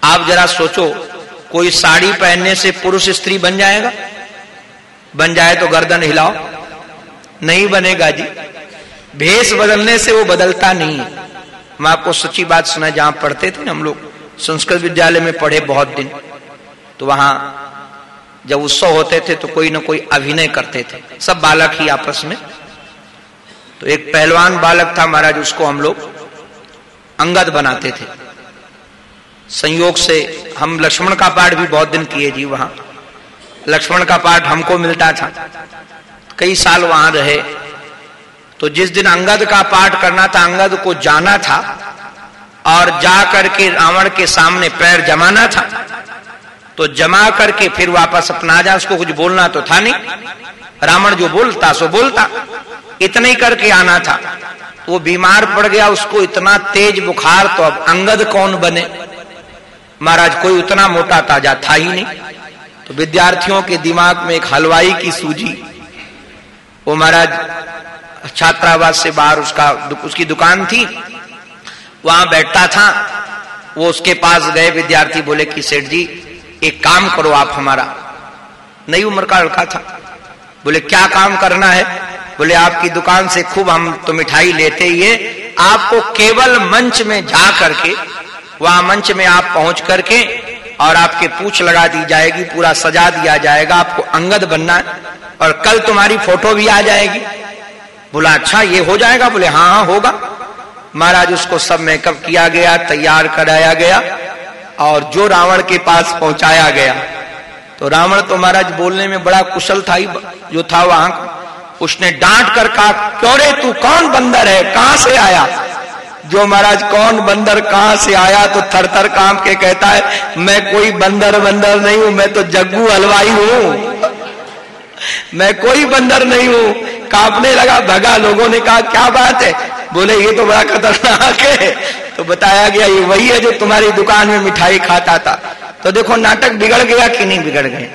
आप जरा सोचो, कोई साड़ी पहनने से पुरुष स्त्री बन जाएगा? बन जाए तो गर्दन हिलाओ। नहीं बनेगा जी। भेष बदलने से वो बदलता नहीं। है मैं आपको सच्ची बात सुना, जहाँ पढ़ते थे हम लोग, संस्कृत विद्यालय में पढ़े बहुत दिन। तो वहाँ जब उत्सव होते थे तो कोई ना कोई अभिनय करते थे। सब बालक ही आपस में। तो एक पहलवान बालक था महाराज, उसको हम लोग अंगद बनाते थे। संयोग से हम लक्ष्मण का पाठ भी बहुत दिन किए जी वहाँ। लक्ष्मण का पाठ हमको मिलता था। कई साल वहाँ रहे। तो जिस दिन अंगद का पाठ करना था, अंगद को जाना था और जा करके रावण के सामने पैर जमाना था तो जमा करके फिर वापस अपना आ जा, उसको कुछ बोलना तो था नहीं। रावण जो बोलता, सो बोलता। इतना ही करके आना था। तो वो बीमार पड़ गया, उसको इतना तेज बुखार तो अब अंगद कौन बने? महाराज, कोई उतना मोटा ताज़ा था ही नहीं। तो विद्यार्थियों के दिमाग में एक हलवाई की सूजी। वो महाराज, छात्रावास से बाहर उसका, उसकी दुकान थी। वहाँ बैठता था। वो उसके पास गए, विद्यार्थी बोले कि सेठ जी एक काम करो आप हमारा। नई उम्र का लड़का था। बोले, क्या काम करना है? बोले, आपकी दुकान से खूब हम तो मिठाई लेते ही है। आपको केवल मंच में जा करके, वहाँ मंच में आप पहुँच करके और आपके पूछ लगा दी जाएगी, पूरा सजा दिया जाएगा, आपको अंगद बनना है और कल तुम्हारी फ़ोटो भी आ जाएगी। बोला अच्छा ये हो जाएगा? बोले हाँ हाँ होगा। महाराज, उसको सब मेकअप किया गया, तैयार कराया गया। और जो रावण के पास पहुँचाया गया। तो रावण तो महाराज बोलने में बड़ा कुशल था ही, जो था वहाँ उसने डांट कर कहा, क्यों रे तू? कौन बंदर है? कहाँ से आया? जो महाराज, कौन बंदर? कहाँ से आया? तो थर थर काम के कहता है, मैं कोई बंदर बंदर नहीं हूँ, मैं तो जग्गू हलवाई हूँ। मैं कोई बंदर नहीं हूँ। कांपने लगा, भगा, लोगों ने कहा, क्या बात है? बोले, ये तो बड़ा खतरनाक है। तो बताया गया, ये वही है जो तुम्हारी दुकान में मिठाई खाता था। तो देखो, नाटक बिगड़ गया कि नहीं बिगड़ गए?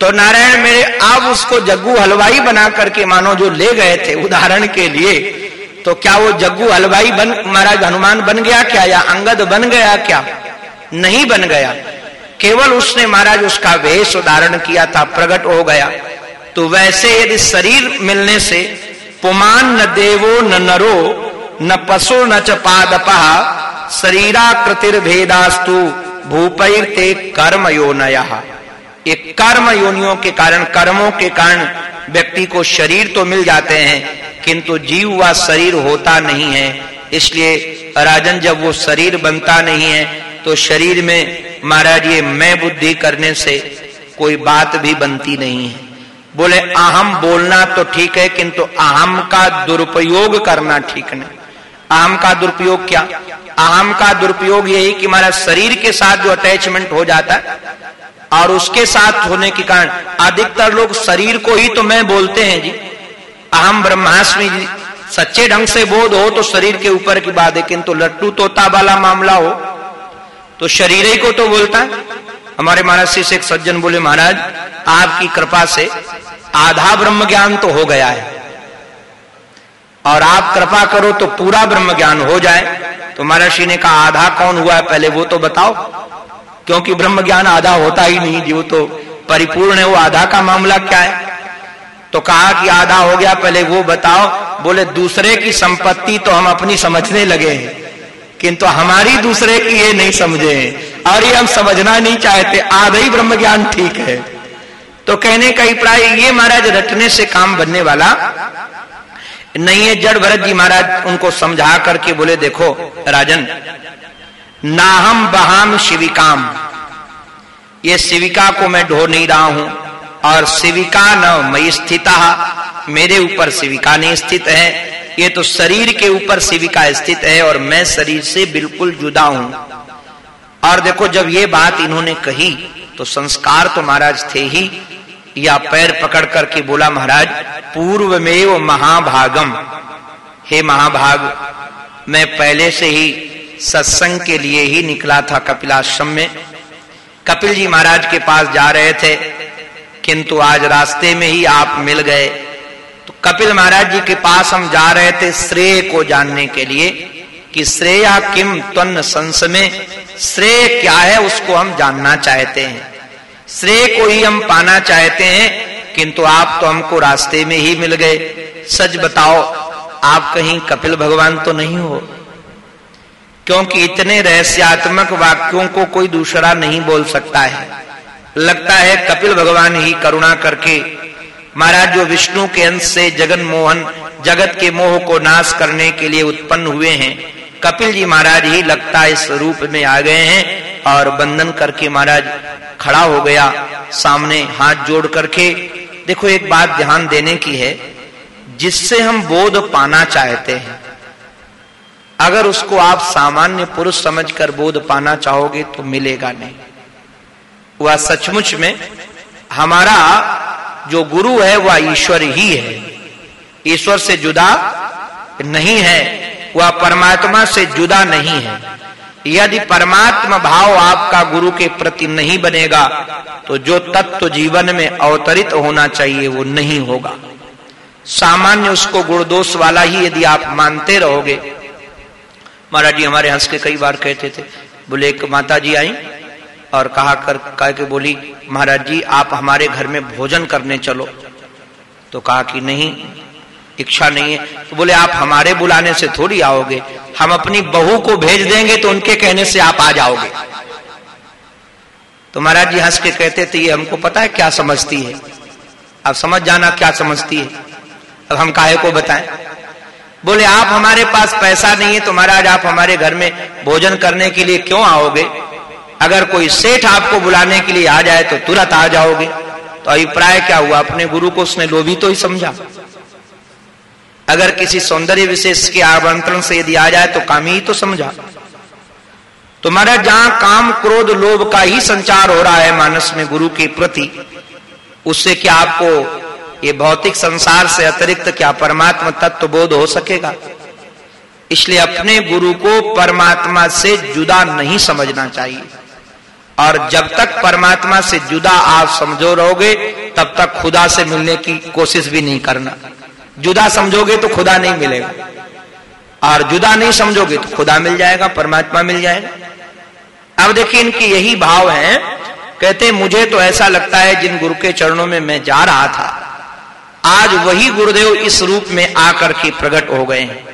तो नारायण मेरे, आप उसको जग्गू हलवाई बना करके मानो जो ले गए थे उदाहरण के लिए तो क्या वो जग्गू हलवाई बन, महाराज हनुमान बन गया क्या, या अंगद बन गया क्या? नहीं बन गया। केवल उसने महाराज उसका वेश उदाहरण किया था प्रकट हो गया। तो वैसे यदि शरीर मिलने से पुमान न देवो न नरो, न पशु न च पादपा, शरीराकृतिर्भेदास्तु भूपैर ते कर्म यो नया एक कर्म योनियों के कारण, कर्मों के कारण व्यक्ति को शरीर तो मिल जाते हैं, किंतु जीव व शरीर होता नहीं है। इसलिए राजन, जब वो शरीर बनता नहीं है तो शरीर में, महाराज, ये मैं बुद्धि करने से कोई बात भी बनती नहीं है। बोले, अहम बोलना तो ठीक है, किंतु अहम का दुरुपयोग करना ठीक नहीं। अहम का दुरुपयोग क्या? अहम का दुरुपयोग यही कि हमारा शरीर के साथ जो अटैचमेंट हो जाता है और उसके साथ होने के कारण अधिकतर लोग शरीर को ही तो मैं बोलते हैं जी। अहम ब्रह्मास्मि जी, सच्चे ढंग से बोध हो तो शरीर के ऊपर की बात है, किंतु लट्टू तोता वाला मामला हो तो शरीर ही को तो बोलता है। हमारे महाराज से एक सज्जन बोले, महाराज, आपकी कृपा से आधा ब्रह्म ज्ञान तो हो गया है। और आप कृपा करो तो पूरा ब्रह्म ज्ञान हो जाए। तो महर्षि ने कहा, आधा कौन हुआ है पहले, वो तो बताओ। क्योंकि ब्रह्म ज्ञान आधा होता ही नहीं जो तो परिपूर्ण है, वो आधा का मामला क्या है? तो कहा कि आधा हो गया, पहले वो बताओ। बोले, दूसरे की संपत्ति तो हम अपनी समझने लगे हैं। किंतु हमारी दूसरे की ये नहीं समझे। और ये हम समझना नहीं चाहते, आधा ही ब्रह्म ज्ञान ठीक है। तो कहने का ही प्राय ये, महाराज, रटने से काम बनने वाला नहीं है। जड़ भरत जी महाराज उनको समझा करके बोले, देखो, राजन, नाहम बहाम शिविकाम। ये शिविका को मैं ढो नहीं रहा हूँ। और शिविका न मई स्थित। मेरे ऊपर शिविका नहीं स्थित है। ये तो शरीर के ऊपर शिविका स्थित है और मैं शरीर से बिल्कुल जुदा हूँ। और देखो, जब ये बात इन्होंने कही तो संस्कार तो महाराज थे ही। या पैर पकड़ करके बोला, महाराज पूर्व में वो महाभागम। हे महाभाग, मैं पहले से ही सत्संग के लिए ही निकला था कपिलाश्रम में। कपिल जी महाराज के पास जा रहे थे, किंतु आज रास्ते में ही आप मिल गए। तो कपिल महाराज जी के पास हम जा रहे थे श्रेय को जानने के लिए कि श्रेया किम त्वन संस में, श्रेय क्या है उसको हम जानना चाहते हैं। श्रेय को ही हम पाना चाहते हैं, किंतु आप तो हमको रास्ते में ही मिल गए। सच बताओ, आप कहीं कपिल भगवान तो नहीं हो? क्योंकि इतने रहस्यात्मक वाक्यों को कोई दूसरा नहीं बोल सकता है। लगता है कपिल भगवान ही करुणा करके महाराज, जो विष्णु के अंश से जगन मोहन, जगत के मोह को नाश करने के लिए उत्पन्न हुए हैं, कपिल जी महाराज ही लगता इस रूप में आ गए हैं और बंधन करके महाराज खड़ा हो गया, सामने हाथ जोड़ करके। देखो, एक बात ध्यान देने की है, जिससे हम बोध पाना चाहते हैं, अगर उसको आप सामान्य पुरुष समझकर बोध पाना चाहोगे तो मिलेगा नहीं। वह सचमुच में हमारा जो गुरु है, वह ईश्वर ही है। ईश्वर से जुदा नहीं है, वह परमात्मा से जुदा नहीं है। यदि परमात्मा भाव आपका गुरु के प्रति नहीं बनेगा तो जो तत्व जीवन में अवतरित होना चाहिए, वो नहीं होगा। सामान्य उसको गुणदोष वाला ही यदि आप मानते रहोगे। महाराज जी हमारे हंस के कई बार कहते थे, बोले, एक माता जी आई और कहा कर, कह के बोली, महाराज जी, आप हमारे घर में भोजन करने चलो। तो कहा कि नहीं, इच्छा नहीं है। तो बोले, आप हमारे बुलाने से थोड़ी आओगे। हम अपनी बहू को भेज देंगे तो उनके कहने से आप आ जाओगे। तो महाराज जी हंस के कहते थे ये हमको पता है क्या समझती है? आप समझ जाना क्या समझती है? अब हम काहे को बताएँ? बोले, आप हमारे पास पैसा नहीं है तो महाराज आप हमारे घर में भोजन करने के लिए क्यों आओगे? अगर कोई सेठ आपको बुलाने के लिए आ जाए तो तुरंत आ जाओगे। तो अभिप्राय क्या हुआ? अपने गुरु को उसने लोभी तो ही समझा। अगर किसी सौंदर्य विशेष के आमंत्रण से यदि आ जाए तो काम ही तो समझा। तो महाराज, जहाँ काम क्रोध लोभ का ही संचार हो रहा है मानस में गुरु के प्रति, उससे क्या आपको ये भौतिक संसार से अतिरिक्त क्या परमात्मा तत्व बोध हो सकेगा? इसलिए अपने गुरु को परमात्मा से जुदा नहीं समझना चाहिए। और जब तक परमात्मा से जुदा आप समझो रहोगे, तब तक खुदा से मिलने की कोशिश भी नहीं करना। जुदा समझोगे तो खुदा नहीं मिलेगा। और जुदा नहीं समझोगे तो खुदा मिल जाएगा, परमात्मा मिल जाएगा। अब देखिए, इनकी यही भाव है। कहते मुझे तो ऐसा लगता है, जिन गुरु के चरणों में मैं जा रहा था, आज वही गुरुदेव इस रूप में आकर के प्रकट हो गए हैं।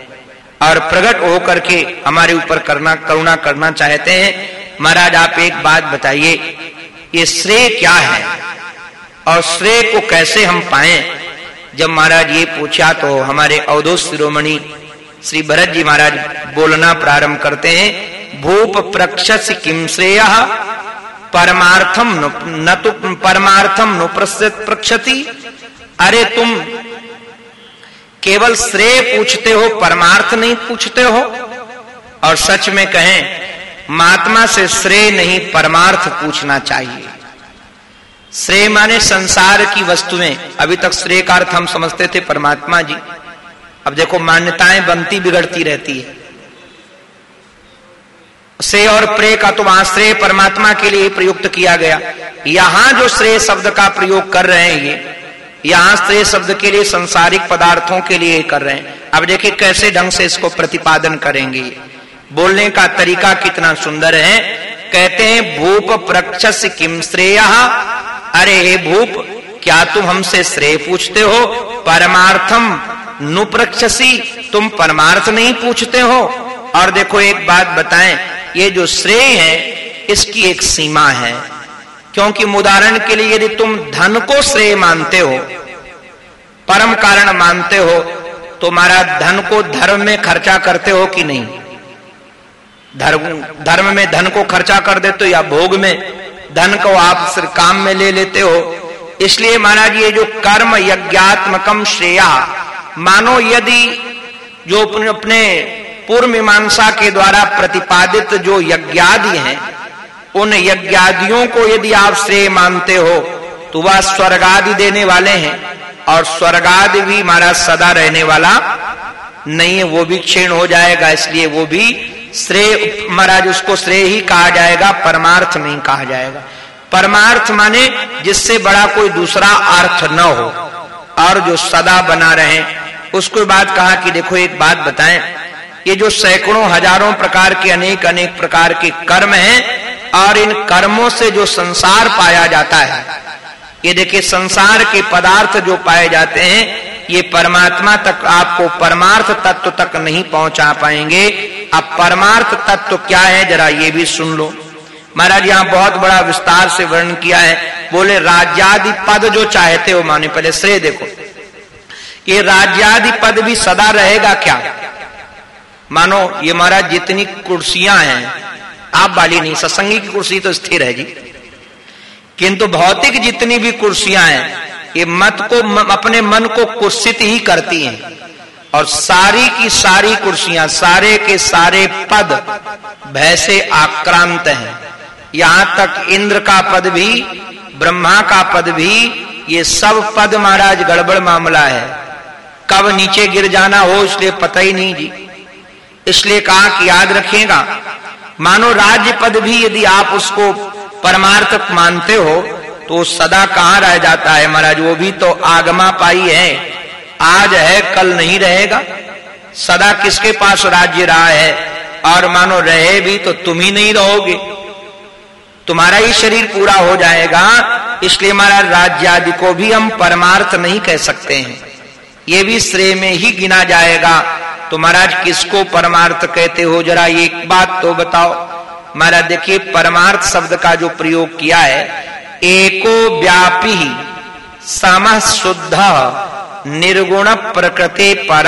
और प्रकट होकर के हमारे ऊपर करना, करुणा करना चाहते हैं महाराज, आप एक बात बताइए, ये श्रेय क्या है? और श्रेय को कैसे हम पाए? जब महाराज ये पूछा तो हमारे अवधोष शिरोमणि श्री भरत जी महाराज बोलना प्रारंभ करते हैं, भूप प्रक्षस किम श्रेय? परमार्थम न तो परमार्थम नु प्रक्षति। अरे तुम केवल श्रेय पूछते हो, परमार्थ नहीं पूछते हो। और सच में कहें महात्मा से श्रेय नहीं, परमार्थ पूछना चाहिए। श्रेय माने संसार की वस्तुएँ। अभी तक श्रेय का अर्थ हम समझते थे परमात्मा जी। अब देखो, मान्यताएँ बनती बिगड़ती रहती है। श्रेय और प्रेय का तो वहाँ श्रेय परमात्मा के लिए प्रयुक्त किया गया। यहाँ जो श्रेय शब्द का प्रयोग कर रहे हैं ये, यहाँ श्रेय शब्द के लिए संसारिक पदार्थों के लिए कर रहे हैं। अब देखिए, कैसे ढंग से इसको प्रतिपादन करेंगे बोलने का तरीका कितना सुंदर है। कहते हैं, भूप प्रक्षस किम श्रेय? अरे, हे भूप, क्या तुम हमसे श्रेय पूछते हो? परमार्थम नुप्रक्षसी तुम परमार्थ नहीं पूछते हो। और देखो, एक बात बताएँ, ये जो श्रेय है, इसकी एक सीमा है। क्योंकि उदाहरण के लिए यदि तुम धन को श्रेय मानते हो, परम कारण मानते हो तो धन को धर्म में खर्चा करते हो कि नहीं? धर्म धर्म में धन को खर्चा कर देते हो या भोग में, धन को आप काम में ले लेते हो। इसलिए महाराज, ये जो कर्म यज्ञात्मकम श्रेया, मानो यदि जो अपने अपने पूर्व मीमांसा के द्वारा प्रतिपादित जो यज्ञादि हैं, उन यज्ञादियों को यदि आप श्रेय मानते हो तो वह स्वर्गादि देने वाले हैं, और स्वर्गादि भी महाराज सदा रहने वाला नहीं है, वो भी क्षीण हो जाएगा, इसलिए वो भी श्रेय, महाराज, उसको श्रेय ही कहा जाएगा, परमार्थ नहीं कहा जाएगा। परमार्थ माने जिससे बड़ा कोई दूसरा अर्थ न हो, और जो सदा बना रहे। उसको बात कहा कि देखो, एक बात बताएँ, ये जो सैकड़ों, हज़ारों प्रकार के अनेक अनेक प्रकार के कर्म हैं, और इन कर्मों से जो संसार पाया जाता है, ये देखिए, संसार के पदार्थ जो पाए जाते हैं ये परमात्मा तक आपको परमार्थ तत्व तक नहीं पहुँचा पाएँगे। अब परमार्थ तत्व क्या है, जरा ये भी सुन लो। महाराज, यहाँ बहुत बड़ा विस्तार से वर्णन किया है। बोले, राज्यादि पद जो चाहते हो माने, पहले श्रेय देखो। ये राज्यादि पद भी सदा रहेगा क्या? मानो, ये महाराज, जितनी कुर्सियाँ हैं, आप वाली नहीं, सत्संगी की कुर्सी तो स्थिर है जी। किंतु भौतिक जितनी भी कुर्सियाँ हैं ये मत को म, अपने मन को कुर्सित ही करती हैं। और सारी की सारी कुर्सियाँ सारे के सारे पद भय से आक्रांत हैं। यहाँ तक इंद्र का पद भी ब्रह्मा का पद भी ये सब पद महाराज गड़बड़ मामला है। कब नीचे गिर जाना हो इसलिए पता ही नहीं जी। इसलिए कहा कि याद रखिएगा मानो राज्य पद भी यदि आप उसको परमार्थ मानते हो तो सदा कहाँ रह जाता है महाराज? वो भी तो आगमा पाई है। आज है, कल नहीं रहेगा। सदा किसके पास राज्य रहा है? और मानो रहे भी तो तुम ही नहीं रहोगे। तुम्हारा ही शरीर पूरा हो जाएगा, इसलिए महाराज राज्य आदि को भी हम परमार्थ नहीं कह सकते हैं। ये भी श्रेय में ही गिना जाएगा। तो महाराज किसको परमार्थ कहते हो? जरा एक बात तो बताओ। महाराज देखिए, परमार्थ शब्द का जो प्रयोग किया है एको व्यापी सम शुद्ध निर्गुण प्रकृति पर।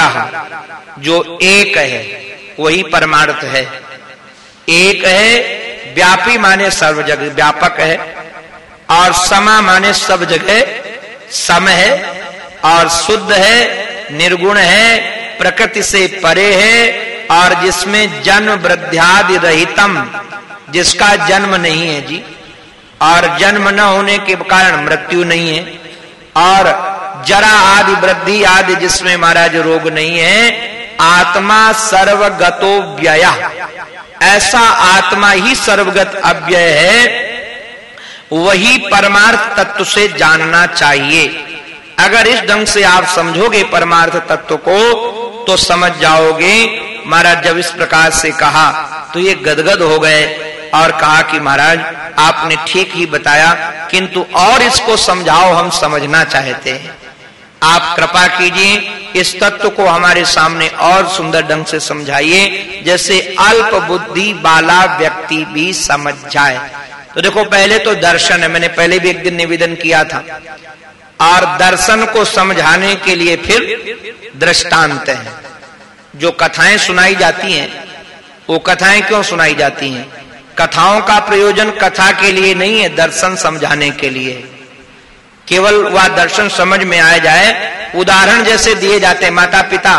जो एक है, वही परमार्थ है। एक है, व्यापी माने सर्व जगह व्यापक है। और समा माने सब जगह सम है। और शुद्ध है, निर्गुण है, प्रकृति से परे है। और जिसमें जन्म वृद्ध्यादि रहितम, जिसका जन्म नहीं है जी। और जन्म न होने के कारण मृत्यु नहीं है। और जरा आदि वृद्धि आदि जिसमें महाराज रोग नहीं है, आत्मा सर्वगतो व्यय। ऐसा आत्मा ही सर्वगत अव्यय है। वही परमार्थ तत्व से जानना चाहिए। अगर इस ढंग से आप समझोगे परमार्थ तत्व को तो समझ जाओगे। महाराज जब इस प्रकार से कहा तो ये गदगद हो गए। और कहा कि महाराज, आपने ठीक ही बताया, किंतु और इसको समझाओ, हम समझना चाहते हैं। आप कृपा कीजिए, इस तत्व को हमारे सामने और सुंदर ढंग से समझाइए, जैसे अल्प बुद्धि वाला व्यक्ति भी समझ जाए। तो देखो, पहले तो दर्शन है, मैंने पहले भी एक दिन निवेदन किया था। और दर्शन को समझाने के लिए फिर दृष्टांत है। जो कथाएँ सुनाई जाती हैं, वो कथाएँ क्यों सुनाई जाती हैं? कथाओं का प्रयोजन कथा के लिए नहीं है, दर्शन समझाने के लिए। केवल वह दर्शन समझ में आ जाए। उदाहरण जैसे दिए जाते हैं माता पिता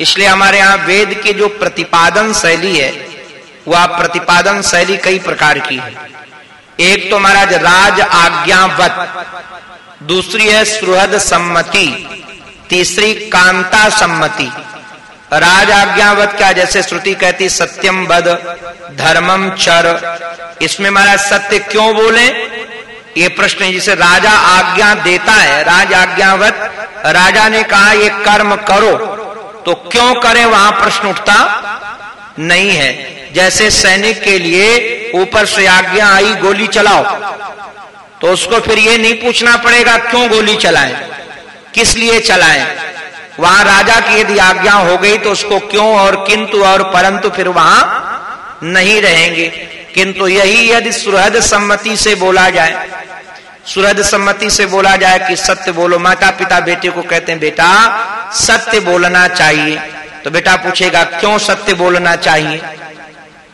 इसलिए हमारे यहाँ वेद की जो प्रतिपादन शैली है, वह प्रतिपादन शैली कई प्रकार की है। एक तो महाराज राज आज्ञावत, दूसरी है सुहद सम्मति, तीसरी कांता सम्मति। राज आज्ञावत क्या जैसे श्रुति कहती, सत्यम बद, धर्मम चर। इसमें महाराज, सत्य क्यों बोले? ये प्रश्न है, जिसे राजा आज्ञा देता है राज आज्ञावत राजा ने कहा, ये कर्म करो। तो क्यों करें? वहाँ प्रश्न उठता नहीं है। जैसे सैनिक के लिए ऊपर से आज्ञा आई, गोली चलाओ तो उसको फिर ये नहीं पूछना पड़ेगा, क्यों गोली चलाएँ? किस लिए चलाएँ? वहाँ राजा की यदि आज्ञा हो गई तो उसको क्यों और किंतु और परंतु फिर वहाँ नहीं रहेंगे? किंतु यही यदि सुहद सम्मति से बोला जाए, सुहद सम्मति से बोला जाए कि सत्य बोलो माता पिता बेटे को कहते हैं, बेटा, सत्य बोलना चाहिए। तो बेटा पूछेगा, क्यों सत्य बोलना चाहिए?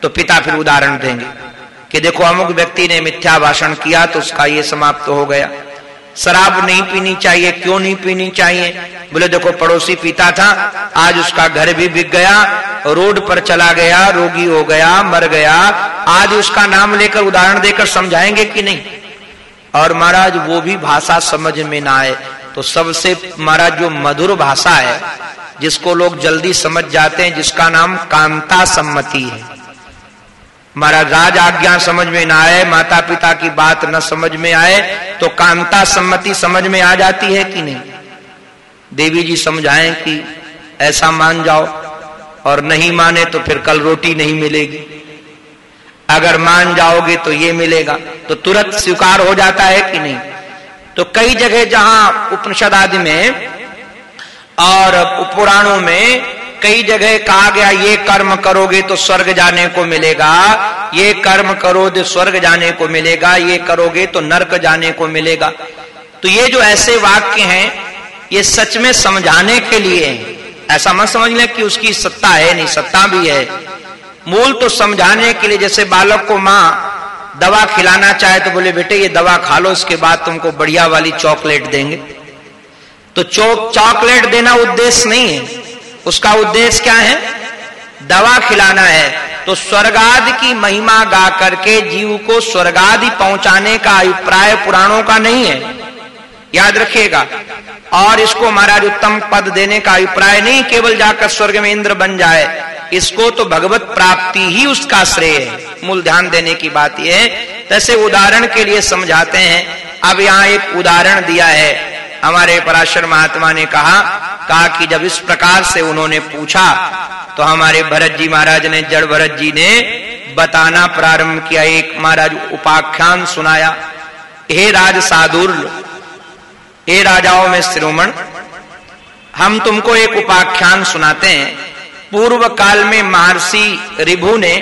तो पिता फिर उदाहरण देंगे कि देखो, अमुक व्यक्ति ने मिथ्या भाषण किया तो उसका ये समाप्त तो हो गया। शराब नहीं पीनी चाहिए, क्यों नहीं पीनी चाहिए? बोले, देखो, पड़ोसी पीता था, आज उसका घर भी बिक गया, रोड पर चला गया, रोगी हो गया, मर गया, आज उसका नाम लेकर उदाहरण देकर समझाएँगे कि नहीं? और महाराज, वो भी भाषा समझ में ना आए। तो सबसे, महाराज, जो मधुर भाषा है, जिसको लोग जल्दी समझ जाते हैं, जिसका नाम कांता सम्मति है। महाराज राज आज्ञा समझ में ना आए माता पिता की बात न समझ में आए तो कांता सम्मति समझ में आ जाती है कि नहीं? देवी जी समझाएँ कि ऐसा मान जाओ, और नहीं माने तो फिर कल रोटी नहीं मिलेगी। अगर मान जाओगे तो ये मिलेगा। तो तुरंत स्वीकार हो जाता है कि नहीं? तो कई जगह जहाँ उपनिषद आदि में और पुराणों में कई जगह कहा गया, ये कर्म करोगे तो स्वर्ग जाने को मिलेगा। ये कर्म करो तो स्वर्ग जाने को मिलेगा। ये करोगे तो नरक जाने को मिलेगा। तो ये जो ऐसे वाक्य हैं, ये सच में समझाने के लिए हैं। ऐसा मत समझ लें कि उसकी सत्ता है नहीं, सत्ता भी है। मूल तो समझाने के लिए जैसे बालक को माँ दवा खिलाना चाहे तो बोले, बेटे, ये दवा खा लो, इसके बाद तुमको बढ़िया वाली चॉकलेट देंगे। तो चॉकलेट देना उद्देश्य नहीं है। उसका उद्देश्य क्या है? दवा खिलाना है। तो स्वर्गादि की महिमा गा करके जीव को स्वर्गादि पहुँचाने का अभिप्राय पुराणों का नहीं है। याद रखिएगा। और इसको महाराज उत्तम पद देने का अभिप्राय नहीं, केवल जाकर स्वर्ग में इंद्र बन जाए। इसको तो भगवत प्राप्ति ही उसका श्रेय है। मूल ध्यान देने की बात यह है। तैसे उदाहरण के लिए समझाते हैं। अब यहाँ एक उदाहरण दिया है। हमारे पराशर महात्मा ने कहा कहा कि जब इस प्रकार से उन्होंने पूछा तो हमारे भरत जी महाराज ने, जड़ भरत जी ने बताना प्रारंभ किया। एक महाराज उपाख्यान सुनाया, हे राज साधुर, हे राजाओं में श्रोमण, हम तुमको एक उपाख्यान सुनाते हैं। पूर्व काल में महर्षि रिभु ने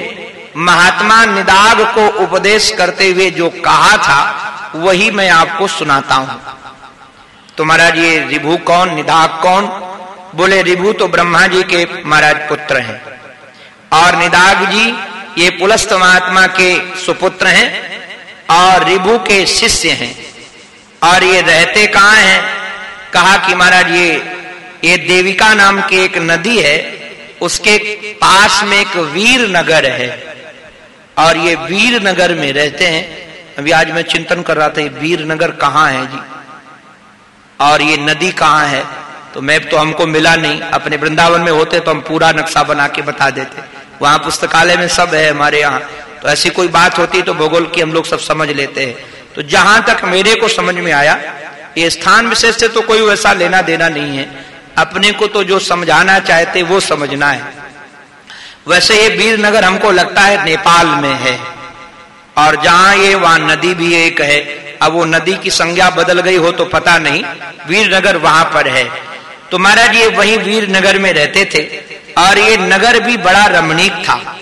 महात्मा निदाग को उपदेश करते हुए जो कहा था, वही मैं आपको सुनाता हूँ। तो महाराज ये रिभु कौन निदाग कौन? बोले, रिभु तो ब्रह्मा जी के महाराज पुत्र हैं। और निदाग जी, ये पुलस्त महात्मा के सुपुत्र हैं और रिभु के शिष्य हैं। और ये रहते कहाँ हैं? कहा कि महाराज, ये ये देविका नाम की एक नदी है, उसके पास में एक वीर नगर है। और ये वीर नगर में रहते हैं। अभी आज मैं चिंतन कर रहा था, ये वीर नगर कहाँ है जी? और ये नदी कहाँ है? तो मैप तो हमको मिला नहीं। अपने वृंदावन में होते तो हम पूरा नक्शा बना के बता देते। वहाँ पुस्तकालय में सब है हमारे यहाँ। तो ऐसी कोई बात होती तो भूगोल की हम लोग सब समझ लेते हैं। तो जहाँ तक मेरे को समझ में आया, ये स्थान विशेष से तो कोई वैसा लेना देना नहीं है। अपने को तो जो समझाना चाहते वो समझना है। वैसे ये वीर नगर हमको लगता है नेपाल में है। और जहाँ ये वहाँ नदी भी एक है अब वो नदी की संज्ञा बदल गई हो तो पता नहीं। वीरनगर वहाँ पर है। तो महाराज, ये वही वीरनगर में रहते थे। और ये नगर भी बड़ा रमणीक था।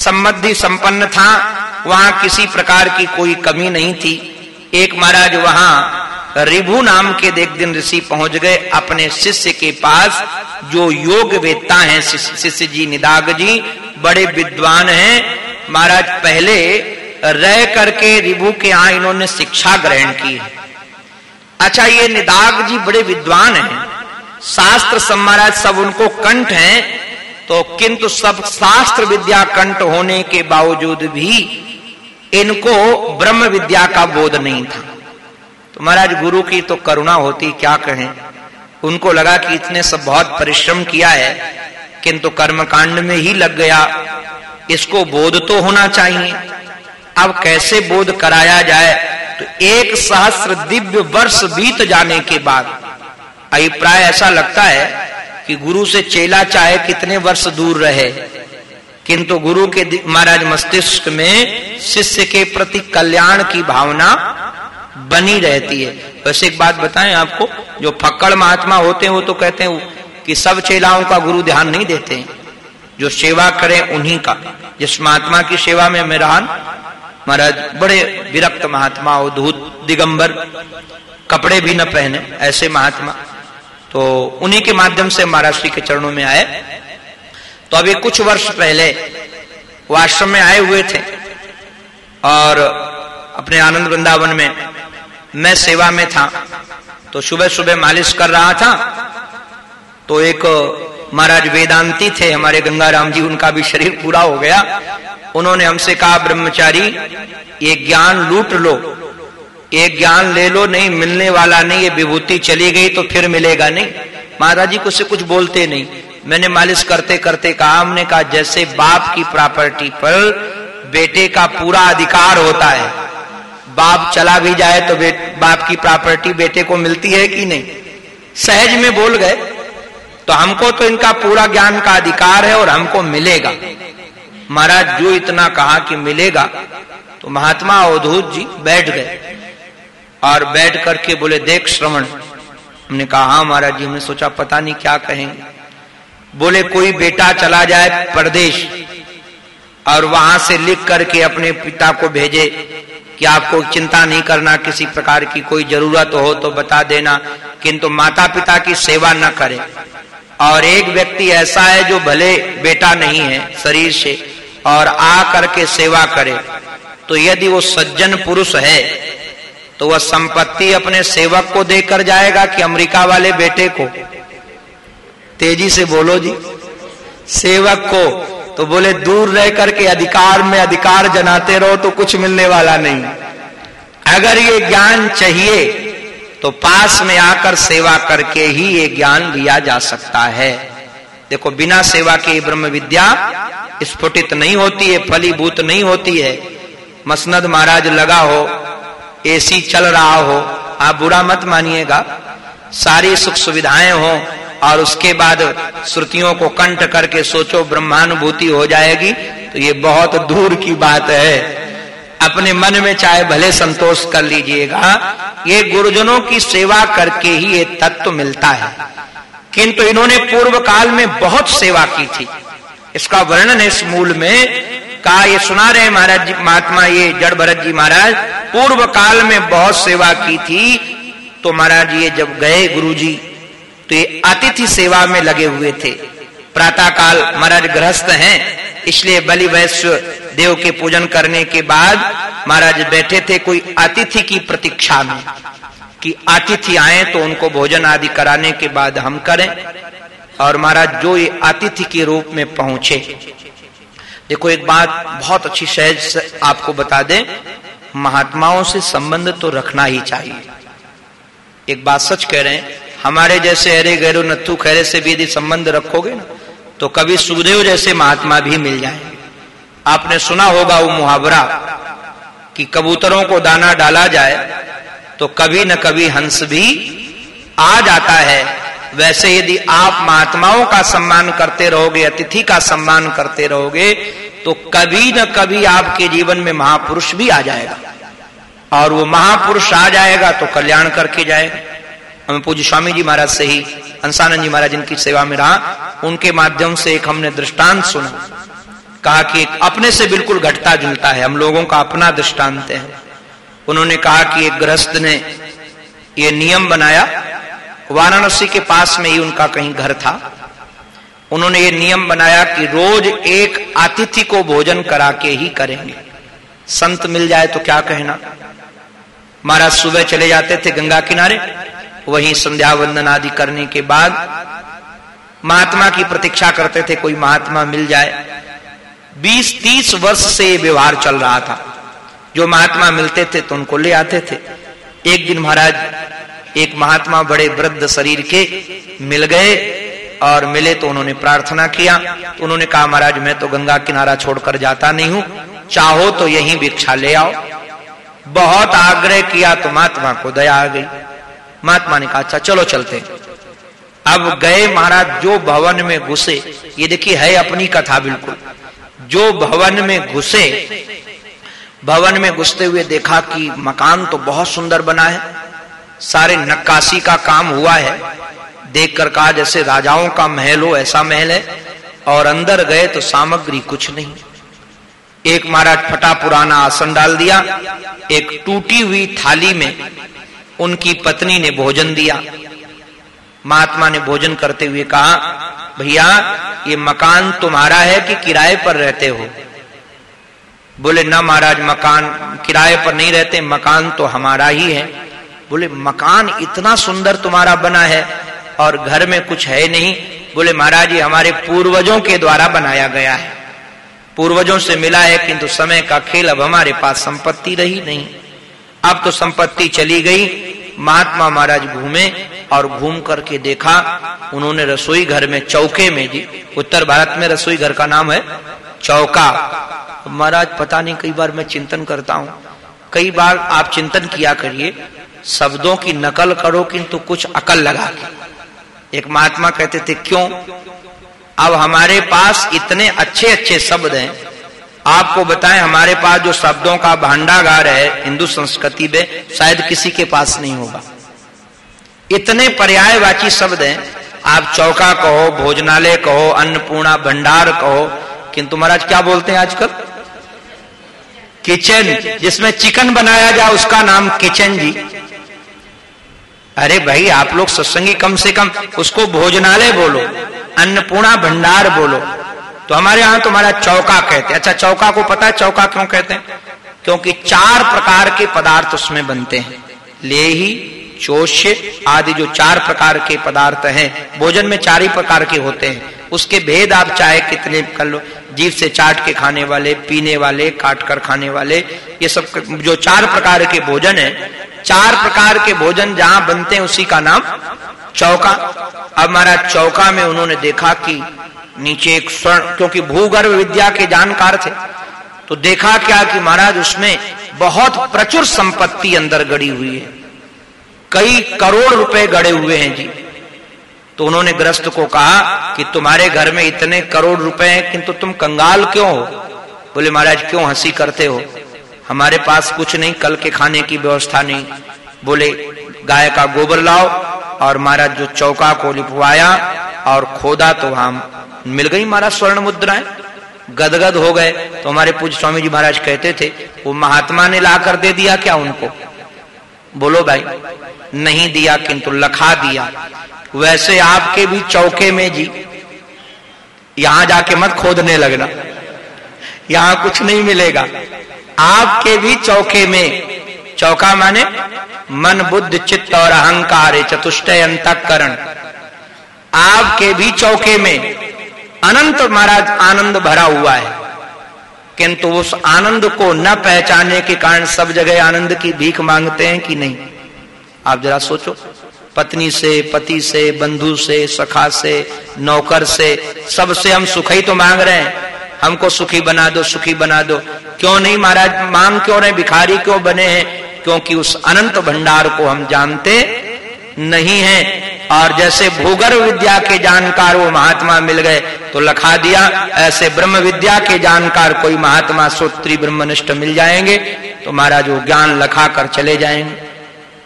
सम्मति संपन्न था। वहाँ किसी प्रकार की कोई कमी नहीं थी। एक महाराज वहाँ रिभु नाम के एक दिन ऋषि पहुँच गए अपने शिष्य के पास, जो योग वेत्ता हैं शिष्य जी, निदाग जी, बड़े विद्वान हैं। महाराज, पहले रह करके रिभु के यहाँ इन्होंने शिक्षा ग्रहण की है। अच्छा ये निदाग जी बड़े विद्वान हैं। शास्त्र समाराज सब उनको कंठ हैं तो किंतु सब शास्त्र विद्या कंठ होने के बावजूद भी इनको ब्रह्म विद्या का बोध नहीं था। तो महाराज, गुरु की तो करुणा होती, क्या कहें? उनको लगा कि इतने सब बहुत परिश्रम किया है, किंतु कर्मकांड में ही लग गया। इसको बोध तो होना चाहिए। अब कैसे बोध कराया जाए? तो एक सहस्र दिव्य वर्ष बीत जाने के बाद। अभिप्राय ऐसा लगता है कि गुरु से चेला चाहे कितने वर्ष दूर रहे। किंतु गुरु के महाराज मस्तिष्क में शिष्य के प्रति कल्याण की भावना बनी रहती है। वैसे एक बात बताएँ आपको, जो फक्कड़ महात्मा होते हैं, वो तो कहते हैं कि सब चेलाओं का गुरु ध्यान नहीं देते हैं। जो सेवा करें उन्हीं का। जिस महात्मा की सेवा में मैं रहा महाराज, बड़े विरक्त महात्मा धूत दिगंबर, कपड़े भी न पहने, ऐसे महात्मा। तो उन्हीं के माध्यम से महाराज श्री के चरणों में आए। तो अभी कुछ वर्ष पहले वो आश्रम में आए हुए थे। और अपने आनंद वृंदावन में मैं सेवा में था। तो सुबह सुबह मालिश कर रहा था। तो एक महाराज वेदांती थे हमारे गंगाराम जी, उनका भी शरीर पूरा हो गया। उन्होंने हमसे कहा, ब्रह्मचारी, ये ज्ञान लूट लो। ये ज्ञान ले लो, नहीं, मिलने वाला नहीं, ये विभूति चली गई तो फिर मिलेगा नहीं। महाराज जी को से कुछ बोलते नहीं। मैंने मालिश करते करते कहा, हमने कहा, जैसे बाप की प्रॉपर्टी पर बेटे का पूरा अधिकार होता है, बाप चला भी जाए तो बाप की प्रॉपर्टी बेटे को मिलती है कि नहीं? सहज में बोल गए। तो हमको तो इनका पूरा ज्ञान का अधिकार है और हमको मिलेगा। महाराज, जो इतना कहा कि मिलेगा तो महात्मा अवधूत जी बैठ गए और बैठ करके बोले, देख श्रवण। हमने कहा हाँ महाराज जी, हमने सोचा, पता नहीं क्या कहेंगे। बोले, कोई बेटा चला जाए परदेश और वहाँ से लिख करके अपने पिता को भेजे कि आपको चिंता नहीं करना, किसी प्रकार की कोई ज़रूरत हो तो बता देना, किंतु माता पिता की सेवा न करे। और एक व्यक्ति ऐसा है जो भले बेटा नहीं है, शरीर से, और आ करके सेवा करे तो यदि वो सज्जन पुरुष है तो वह संपत्ति अपने सेवक को देकर जाएगा कि अमेरिका वाले बेटे को। तेज़ी से बोलो जी। सेवक को तो बोले, दूर रह करके अधिकार में अधिकार जनाते रहो तो कुछ मिलने वाला नहीं। अगर ये ज्ञान चाहिए तो पास में आकर सेवा करके ही ये ज्ञान लिया जा सकता है। देखो, बिना सेवा के ब्रह्म विद्या स्फुटित नहीं होती है, फलीभूत नहीं होती है। मसनद महाराज लगा हो एसी चल रहा हो, आप बुरा मत मानिएगा। सारी सुख सुविधाएँ हो और उसके बाद श्रुतियों को कंठ करके सोचो, ब्रह्मानुभूति हो जाएगी तो ये बहुत दूर की बात है। अपने मन में चाहे भले संतोष कर लीजिएगा, ये गुरुजनों की सेवा करके ही ये तत्व मिलता है। किंतु इन्होंने पूर्व काल में बहुत सेवा की थी। इसका वर्णन इस मूल में कहा ये सुना रहे महाराज जी, महात्मा ये जड़ भरत जी महाराज, पूर्व काल में बहुत सेवा की थी। तो महाराज ये जब गए गुरु जी तो ये अतिथि सेवा में लगे हुए थे। प्रातः काल महाराज गृहस्थ हैं इसलिए बलि वैश्व देव के पूजन करने के बाद महाराज बैठे थे कोई अतिथि की प्रतीक्षा में कि अतिथि आए तो उनको भोजन आदि कराने के बाद हम करें। और महाराज जो ये अतिथि के रूप में पहुँचे। देखो एक बात बहुत अच्छी सहज आपको बता दें, महात्माओं से संबंध तो रखना ही चाहिए। एक बात सच कह रहे हैं, हमारे जैसे अरे गैरो नथु खैरे से भी यदि संबंध रखोगे ना तो कभी सुखदेव जैसे महात्मा भी मिल जाए। आपने सुना होगा वो मुहावरा कि कबूतरों को दाना डाला जाए तो कभी न कभी हंस भी आ जाता है। वैसे यदि आप महात्माओं का सम्मान करते रहोगे, अतिथि का सम्मान करते रहोगे तो कभी न कभी आपके जीवन में महापुरुष भी आ जाएगा। और वो महापुरुष आ जाएगा तो कल्याण करके जाएगा। हमें पूज्य स्वामी जी महाराज से ही, अंसानंद जी महाराज जिनकी सेवा में रहा, उनके माध्यम से एक हमने दृष्टांत सुना। कहा कि अपने से बिल्कुल घटता जुलता है, हम लोगों का अपना दृष्टांत है। उन्होंने कहा कि एक गृहस्थ ने ये नियम बनाया, वाराणसी के पास में ही उनका कहीं घर था। उन्होंने ये नियम बनाया कि रोज एक अतिथि को भोजन करा के ही करेंगे। संत मिल जाए तो क्या कहना? महाराज सुबह चले जाते थे गंगा किनारे वहीं संध्या वंदन आदि करने के बाद महात्मा की प्रतीक्षा करते थे, कोई महात्मा मिल जाए। 20-30 वर्ष से व्यवहार चल रहा था। जो महात्मा मिलते थे तो उनको ले आते थे। एक दिन महाराज, एक महात्मा बड़े वृद्ध शरीर के मिल गए और मिले तो उन्होंने प्रार्थना किया। तो उन्होंने कहा, महाराज, मैं तो गंगा किनारा छोड़कर जाता नहीं हूँ। चाहो तो यही भिक्षा ले आओ। बहुत आग्रह किया तो महात्मा को दया आ गई। महात्मा ने कहा अच्छा चलो चलते अब गए महाराज, जो भवन में घुसे, ये देखिए, है अपनी कथा बिल्कुल। जो भवन में घुसे, भवन में घुसते हुए देखा कि मकान तो बहुत सुंदर बना है, सारे नक्काशी का काम हुआ है। देखकर कहा, जैसे राजाओं का महल हो, ऐसा महल है, और अंदर गए तो सामग्री कुछ नहीं। एक महाराज फटा पुराना आसन डाल दिया, एक टूटी हुई थाली में उनकी पत्नी ने भोजन दिया। महात्मा ने भोजन करते हुए कहा, भैया, ये मकान तुम्हारा है कि किराए पर रहते हो? बोले, ना महाराज, मकान किराए पर नहीं रहते, मकान तो हमारा ही है। बोले, मकान इतना सुंदर तुम्हारा बना है और घर में कुछ है नहीं। बोले, महाराज, ये हमारे पूर्वजों के द्वारा बनाया गया है। पूर्वजों से मिला है, किंतु समय का खेल अब हमारे पास संपत्ति रही नहीं। अब तो संपत्ति चली गई महात्मा महाराज घूमे और घूम करके देखा, उन्होंने रसोई घर में चौके में जी उत्तर भारत में रसोई घर का नाम है चौका। महाराज, पता नहीं, कई बार मैं चिंतन करता हूँ। कई बार आप चिंतन किया करिए, शब्दों की नकल करो, किंतु कुछ अकल लगा के। एक महात्मा कहते थे, क्यों? अब हमारे पास इतने अच्छे अच्छे शब्द हैं आपको बताएँ, हमारे पास जो शब्दों का भांडागार है, हिंदू संस्कृति में, शायद किसी के पास नहीं होगा। इतने पर्यायवाची शब्द हैं, आप चौका कहो, भोजनालय कहो, अन्नपूर्णा भंडार कहो, किंतु महाराज क्या बोलते हैं आजकल? किचन, जिसमें चिकन बनाया जाए, उसका नाम किचन जी। अरे भाई, आप लोग सत्संगी कम से कम उसको भोजनालय बोलो, अन्नपूर्णा भंडार बोलो। तो हमारे यहाँ तुम्हारा तो चौका कहते हैं। अच्छा चौका को पता है चौका क्यों कहते हैं? क्योंकि चार प्रकार के पदार्थ उसमें बनते हैं। ले ही चोष्य आदि जो चार प्रकार के पदार्थ हैं, भोजन में चार ही प्रकार के होते हैं। उसके भेद आप चाहे कितने कर लो जीव से चाट के खाने वाले, पीने वाले, काट कर खाने वाले, ये सब जो चार प्रकार के भोजन है, चार प्रकार के भोजन जहाँ बनते हैं, उसी का नाम चौका। अब हमारा चौका में उन्होंने देखा कि नीचे एक स्वर्ण, क्योंकि भूगर्भ विद्या के जानकार थे। तो देखा क्या कि महाराज, उसमें बहुत प्रचुर संपत्ति अंदर गड़ी हुई है। कई करोड़ रुपए गड़े हुए हैं जी। तो उन्होंने ग्रस्त को कहा कि तुम्हारे घर में इतने करोड़ रुपए हैं, किंतु तुम कंगाल क्यों हो? बोले, महाराज, क्यों हँसी करते हो? हमारे पास कुछ नहीं, कल के खाने की व्यवस्था नहीं। बोले, गाय का गोबर लाओ और महाराज जो चौका को लिपवाया और खोदा तो वहाँ मिल गई महाराज स्वर्ण मुद्राएँ। गदगद हो गए। तो हमारे पूज्य स्वामी जी महाराज कहते थे, वो महात्मा ने ला कर दे दिया क्या उनको? बोलो भाई, नहीं दिया किंतु लखा दिया। वैसे आपके भी चौके में जी, यहाँ जाके मत खोदने लगना। यहाँ कुछ नहीं मिलेगा। आपके भी चौके में चौका माने मन बुद्ध चित्त और अहंकार चतुष्टय अंतकरण। आपके भी चौके में अनंत महाराज आनंद भरा हुआ है। किंतु उस आनंद को न पहचाने के कारण सब जगह आनंद की भीख मांगते हैं कि नहीं? आप जरा सोचो। पत्नी से, पति से, बंधु से, सखा से, नौकर से, सबसे हम सुख ही तो मांग रहे हैं। हमको सुखी बना दो, सुखी बना दो। क्यों नहीं महाराज? मांग क्यों रहे भिखारी क्यों बने हैं? क्योंकि उस अनंत भंडार को हम जानते नहीं है। और जैसे भूगर्भ विद्या के जानकार वो महात्मा मिल गए तो लखा दिया, ऐसे ब्रह्म विद्या के जानकार कोई महात्मा सूत्री ब्रह्मनिष्ठ मिल जाएँगे तो महाराज वो ज्ञान लखा कर चले जाएँगे।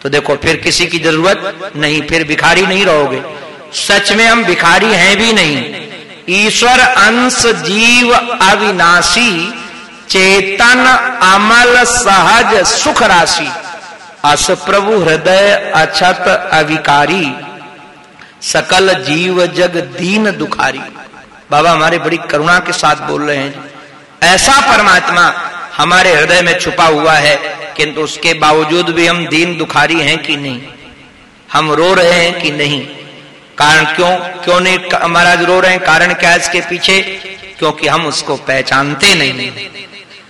तो देखो, फिर किसी की ज़रूरत नहीं, फिर भिखारी नहीं रहोगे। सच में हम भिखारी हैं भी नहीं। ईश्वर अंश जीव अविनाशी चेतन अमल सहज सुख राशि। अस प्रभु हृदय अछत अविकारी, सकल जीव जग दीन दुखारी। बाबा, हमारे बड़ी करुणा के साथ बोल रहे हैं। ऐसा परमात्मा हमारे हृदय में छुपा हुआ है, किंतु उसके बावजूद भी हम दीन दुखारी हैं कि नहीं? हम रो रहे हैं कि नहीं? कारण क्यों? क्यों नहीं महाराज रो रहे हैं? कारण क्या है इसके पीछे? क्योंकि हम उसको पहचानते नहीं।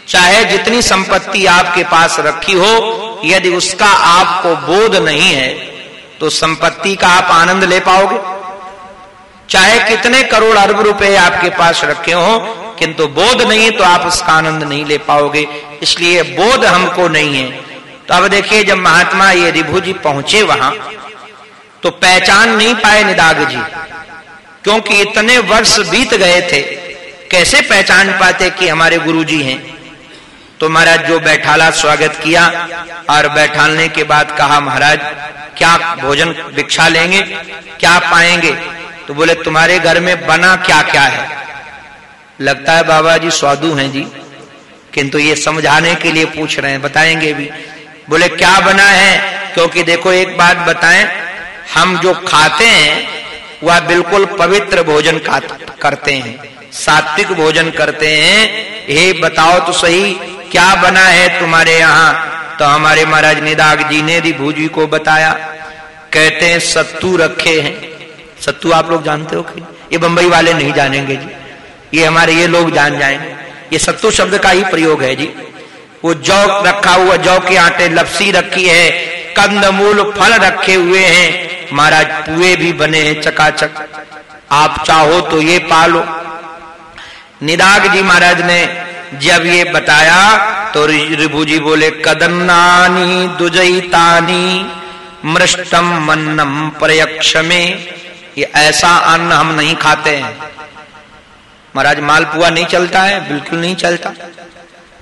चाहे जितनी संपत्ति आपके पास रखी हो, यदि उसका आपको बोध नहीं है तो संपत्ति का आप आनंद ले पाओगे। चाहे कितने करोड़ अरब रुपए आपके पास रखे हो, किंतु बोध नहीं तो आप उसका आनंद नहीं ले पाओगे। इसलिए बोध हमको नहीं है। तो अब देखिए, जब महात्मा ये रिभु जी पहुँचे वहाँ तो पहचान नहीं पाए निदाग जी, क्योंकि इतने वर्ष बीत गए थे। कैसे पहचान पाते कि हमारे गुरु जी हैं? तो महाराज जो बैठाला स्वागत किया और बैठालने के बाद कहा, महाराज, क्या भोजन भिक्षा लेंगे? क्या पाएँगे? तो बोले, तुम्हारे घर में बना क्या क्या है? लगता है, बाबा जी, स्वादु हैं जी, किंतु ये समझाने के लिए पूछ रहे हैं, बताएँगे भी। बोले, क्या बना है? क्योंकि देखो, एक बात बताएँ, हम जो खाते हैं, वह बिल्कुल पवित्र भोजन करते हैं, सात्विक भोजन करते हैं। हे, बताओ तो सही क्या बना है तुम्हारे यहाँ? तो हमारे महाराज निदाग जी ने रिभू जी को बताया। कहते हैं, सत्तू रखे हैं। सत्तू आप लोग जानते हो कि ये बंबई वाले नहीं जानेंगे जी। ये हमारे, ये लोग जान जाएँगे। ये सत्तू शब्द का ही प्रयोग है जी। वो जौ रखा हुआ, जौ के आटे, लपसी रखी है। कंदमूल फल रखे हुए हैं। महाराज, पुए भी बने हैं चकाचक। आप चाहो तो ये पालो। निदाग जी महाराज ने जब ये बताया तो रिभु जी बोले, कदन्नानी दुजईतानी मृष्टम मन्नम प्रयक्ष में ये ऐसा अन्न हम नहीं खाते हैं। महाराज मालपुआ नहीं चलता है, बिल्कुल नहीं चलता।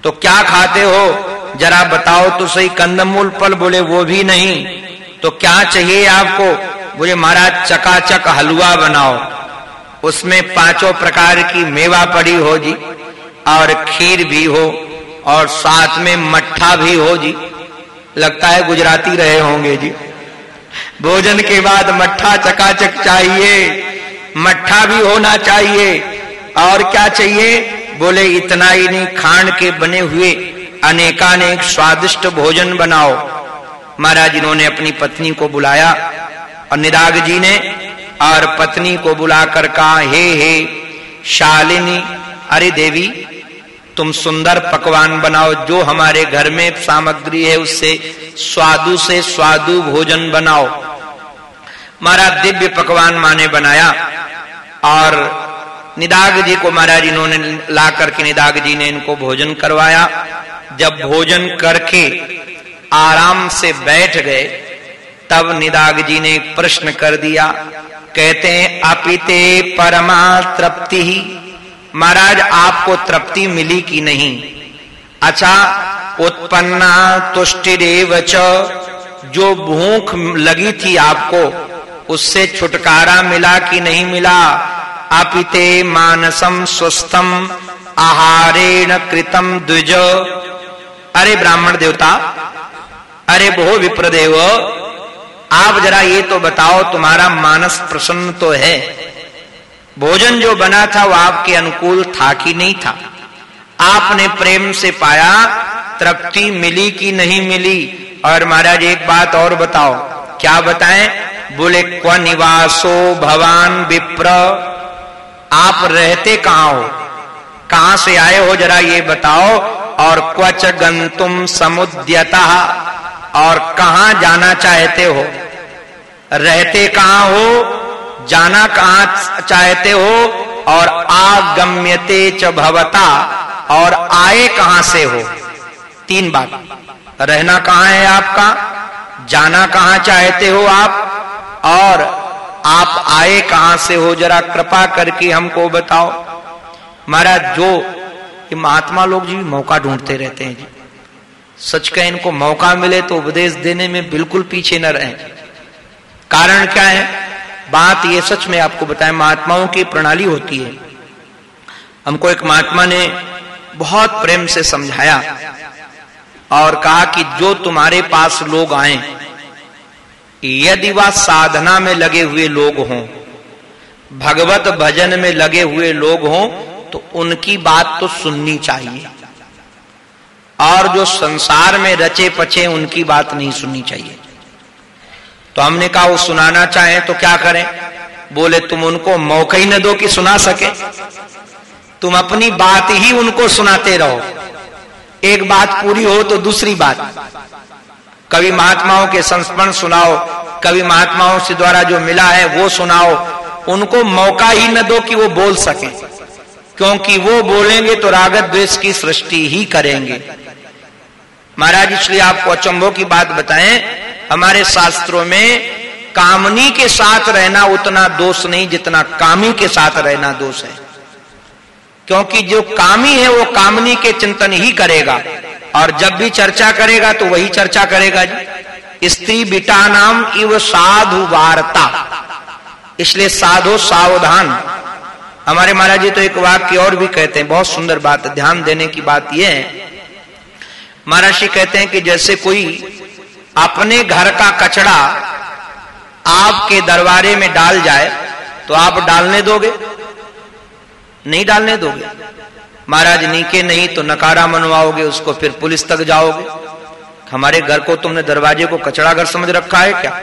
तो क्या खाते हो? जरा बताओ तो सही, कंदमूल फल बोले, वो भी नहीं। तो क्या चाहिए आपको? बोले, महाराज, चकाचक हलवा बनाओ। उसमें पाँचों प्रकार की मेवा पड़ी हो जी। और खीर भी हो और साथ में मट्ठा भी हो जी। लगता है गुजराती रहे होंगे जी। भोजन के बाद मट्ठा चकाचक चाहिए, मट्ठा भी होना चाहिए। और क्या चाहिए? बोले, इतना ही नहीं खांड के बने हुए अनेकानेक स्वादिष्ट भोजन बनाओ। महाराज इन्होंने अपनी पत्नी को बुलाया और निराग जी ने और पत्नी को बुलाकर कहा, हे हे, शालिनी, अरे देवी तुम सुंदर पकवान बनाओ, जो हमारे घर में सामग्री है, उससे स्वादु से स्वादु भोजन बनाओ। महाराज दिव्य पकवान माने बनाया। और निदाग जी को महाराज इन्होंने ला करके निदाग जी ने इनको भोजन करवाया। जब भोजन करके आराम से बैठ गए, तब निदाग जी ने प्रश्न कर दिया। कहते हैं, अपिते परमा तृप्ति ही महाराज, आपको तृप्ति मिली कि नहीं? अच्छा उत्पन्ना तुष्टिरेव जो भूख लगी थी आपको, उससे छुटकारा मिला कि नहीं मिला? अपिते मानसम स्वस्थम आहारेण कृतम द्विज। अरे ब्राह्मण देवता, अरे बहु विप्रदेव, आप जरा ये तो बताओ, तुम्हारा मानस प्रसन्न तो है। भोजन जो बना था वो आपके अनुकूल था कि नहीं था? आपने प्रेम से पाया, तृप्ति मिली कि नहीं मिली? और महाराज, एक बात और बताओ। क्या बताएँ? बोले, क्व निवासो भवान विप्र। आप रहते कहाँ हो? कहाँ से आए हो? जरा ये बताओ। और क्वच गंतुम समुद्यता। और कहाँ जाना चाहते हो? रहते कहाँ हो? जाना कहाँ चाहते हो और आगम्यते च भवता और आए कहाँ से हो? तीन बात। रहना कहाँ है आपका? जाना कहाँ चाहते हो आप? और आप आए कहाँ से हो? जरा कृपा करके हमको बताओ। महाराज, जो महात्मा लोग जी मौका ढूंढते रहते हैं जी। सच का इनको मौका मिले तो उपदेश देने में बिल्कुल पीछे न रहे। कारण क्या है? बात ये सच में आपको बताएँ, महात्माओं की प्रणाली होती है। हमको एक महात्मा ने बहुत प्रेम से समझाया और कहा कि जो तुम्हारे पास लोग आए, यदि वह साधना में लगे हुए लोग हों, भगवत भजन में लगे हुए लोग हों तो उनकी बात तो सुननी चाहिए। और जो संसार में रचे पचे उनकी बात नहीं सुननी चाहिए। तो हमने कहा, वो सुनाना चाहे तो क्या करें? बोले, तुम उनको मौका ही न दो कि सुना सके। तुम अपनी बात ही उनको सुनाते रहो। एक बात पूरी हो तो दूसरी बात। कभी महात्माओं के संस्मरण सुनाओ। कभी महात्माओं से द्वारा जो मिला है, वो सुनाओ। उनको मौका ही न दो कि वो बोल सके। क्योंकि वो बोलेंगे तो रागत द्वेष की सृष्टि ही करेंगे। महाराज, इसलिए आपको अचंभों की बात बताएँ। हमारे शास्त्रों में कामनी के साथ रहना उतना दोष नहीं जितना कामी के साथ रहना दोष है। क्योंकि जो कामी है, वो कामनी के चिंतन ही करेगा। और जब भी चर्चा करेगा तो वही चर्चा करेगा जी। स्त्री बिटा नाम इव साधु वार्ता। इसलिए साधो सावधान। हमारे महाराज जी तो एक वाक्य और भी कहते हैं, बहुत सुंदर बात। ध्यान देने की बात यह है। महाराज जी कहते हैं कि जैसे कोई अपने घर का कचड़ा आपके दरबारे में डाल जाए तो आप डालने दोगे? नहीं डालने दोगे। महाराज, नीके नहीं तो नकारा मनवाओगे, उसको फिर पुलिस तक जाओगे। हमारे घर को तुमने दरवाजे को कचड़ा घर समझ रखा है क्या?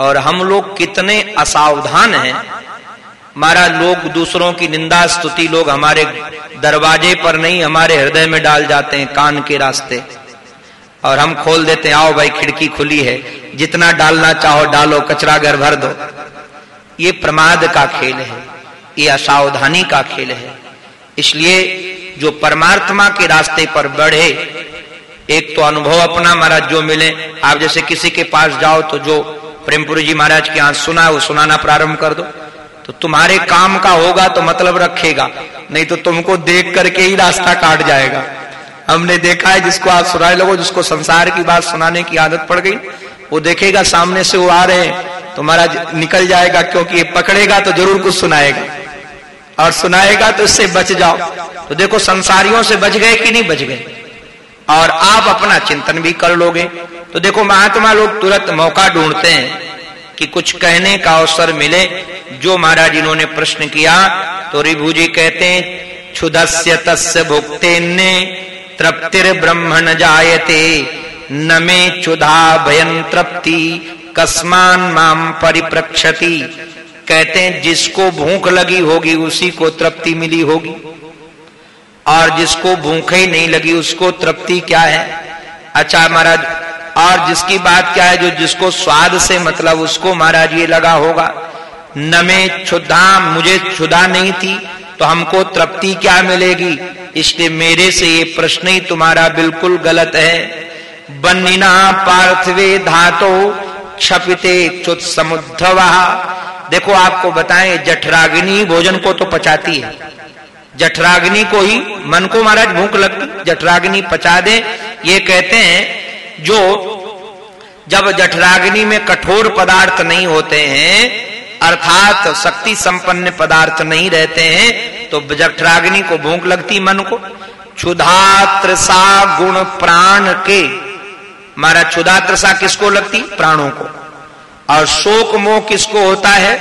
और हम लोग कितने असावधान हैं। महाराज, लोग दूसरों की निंदा स्तुति लोग हमारे दरवाजे पर नहीं, हमारे हृदय में डाल जाते हैं, कान के रास्ते। और हम खोल देते हैं, आओ भाई, खिड़की खुली है। जितना डालना चाहो डालो, कचरा घर भर दो। ये प्रमाद का खेल है, ये असावधानी का खेल है। इसलिए जो परमात्मा के रास्ते पर बढ़े, एक तो अनुभव अपना महाराज, जो मिले। आप जैसे किसी के पास जाओ तो जो प्रेमपुरी जी महाराज के यहाँ सुना, वो सुनाना प्रारंभ कर दो। तो तुम्हारे काम का होगा तो मतलब रखेगा। नहीं तो तुमको देख करके ही रास्ता काट जाएगा। हमने देखा है, जिसको आप सुनाए लोगो, जिसको संसार की बात सुनाने की आदत पड़ गई, वो देखेगा, सामने से वो आ रहे हैं तो महाराज निकल जाएगा, क्योंकि ये पकड़ेगा तो ज़रूर कुछ सुनाएगा। और सुनाएगा तो इससे बच जाओ। तो देखो, संसारियों से बच गए कि नहीं बच गए? और आप अपना चिंतन भी कर लोगे। तो देखो, महात्मा लोग तुरंत मौका ढूंढते हैं कि कुछ कहने का अवसर मिले। जो महाराज इन्होंने प्रश्न किया तो रिभु जी कहते हैं क्षुदस्य तस्य भुक्ते तृप्तिर ब्रह्मण जायते। न मे क्षुधा भयन तृप्ति, कस्मान माम परिप्रक्षति। कहते हैं, जिसको भूख लगी होगी, उसी को तृप्ति मिली होगी। और जिसको भूख ही नहीं लगी, उसको तृप्ति क्या है? अच्छा महाराज, और जिसकी बात क्या है, जो जिसको स्वाद से मतलब उसको महाराज ये लगा होगा, न में क्षुदा मुझे क्षुधा नहीं थी तो हमको तृप्ति क्या मिलेगी? इसलिए मेरे से ये प्रश्न ही तुम्हारा बिल्कुल गलत है। बनिना पार्थिवे धातो क्षपिते क्षुत समुद्रवा देखो आपको बताएँ, जठराग्नि भोजन को तो पचाती है। जठराग्नि को ही मन को महाराज भूख लगती, जठराग्नि पचा दे। ये कहते हैं, जो जब जठराग्नि में कठोर पदार्थ नहीं होते हैं अर्थात शक्ति संपन्न पदार्थ नहीं रहते हैं तो जठराग्नि को भूख लगती मन को। क्षुधात्रसा गुण प्राण के। महाराज क्षुधात्रसा किसको लगती? प्राणों को। और शोक मोह किसको होता है?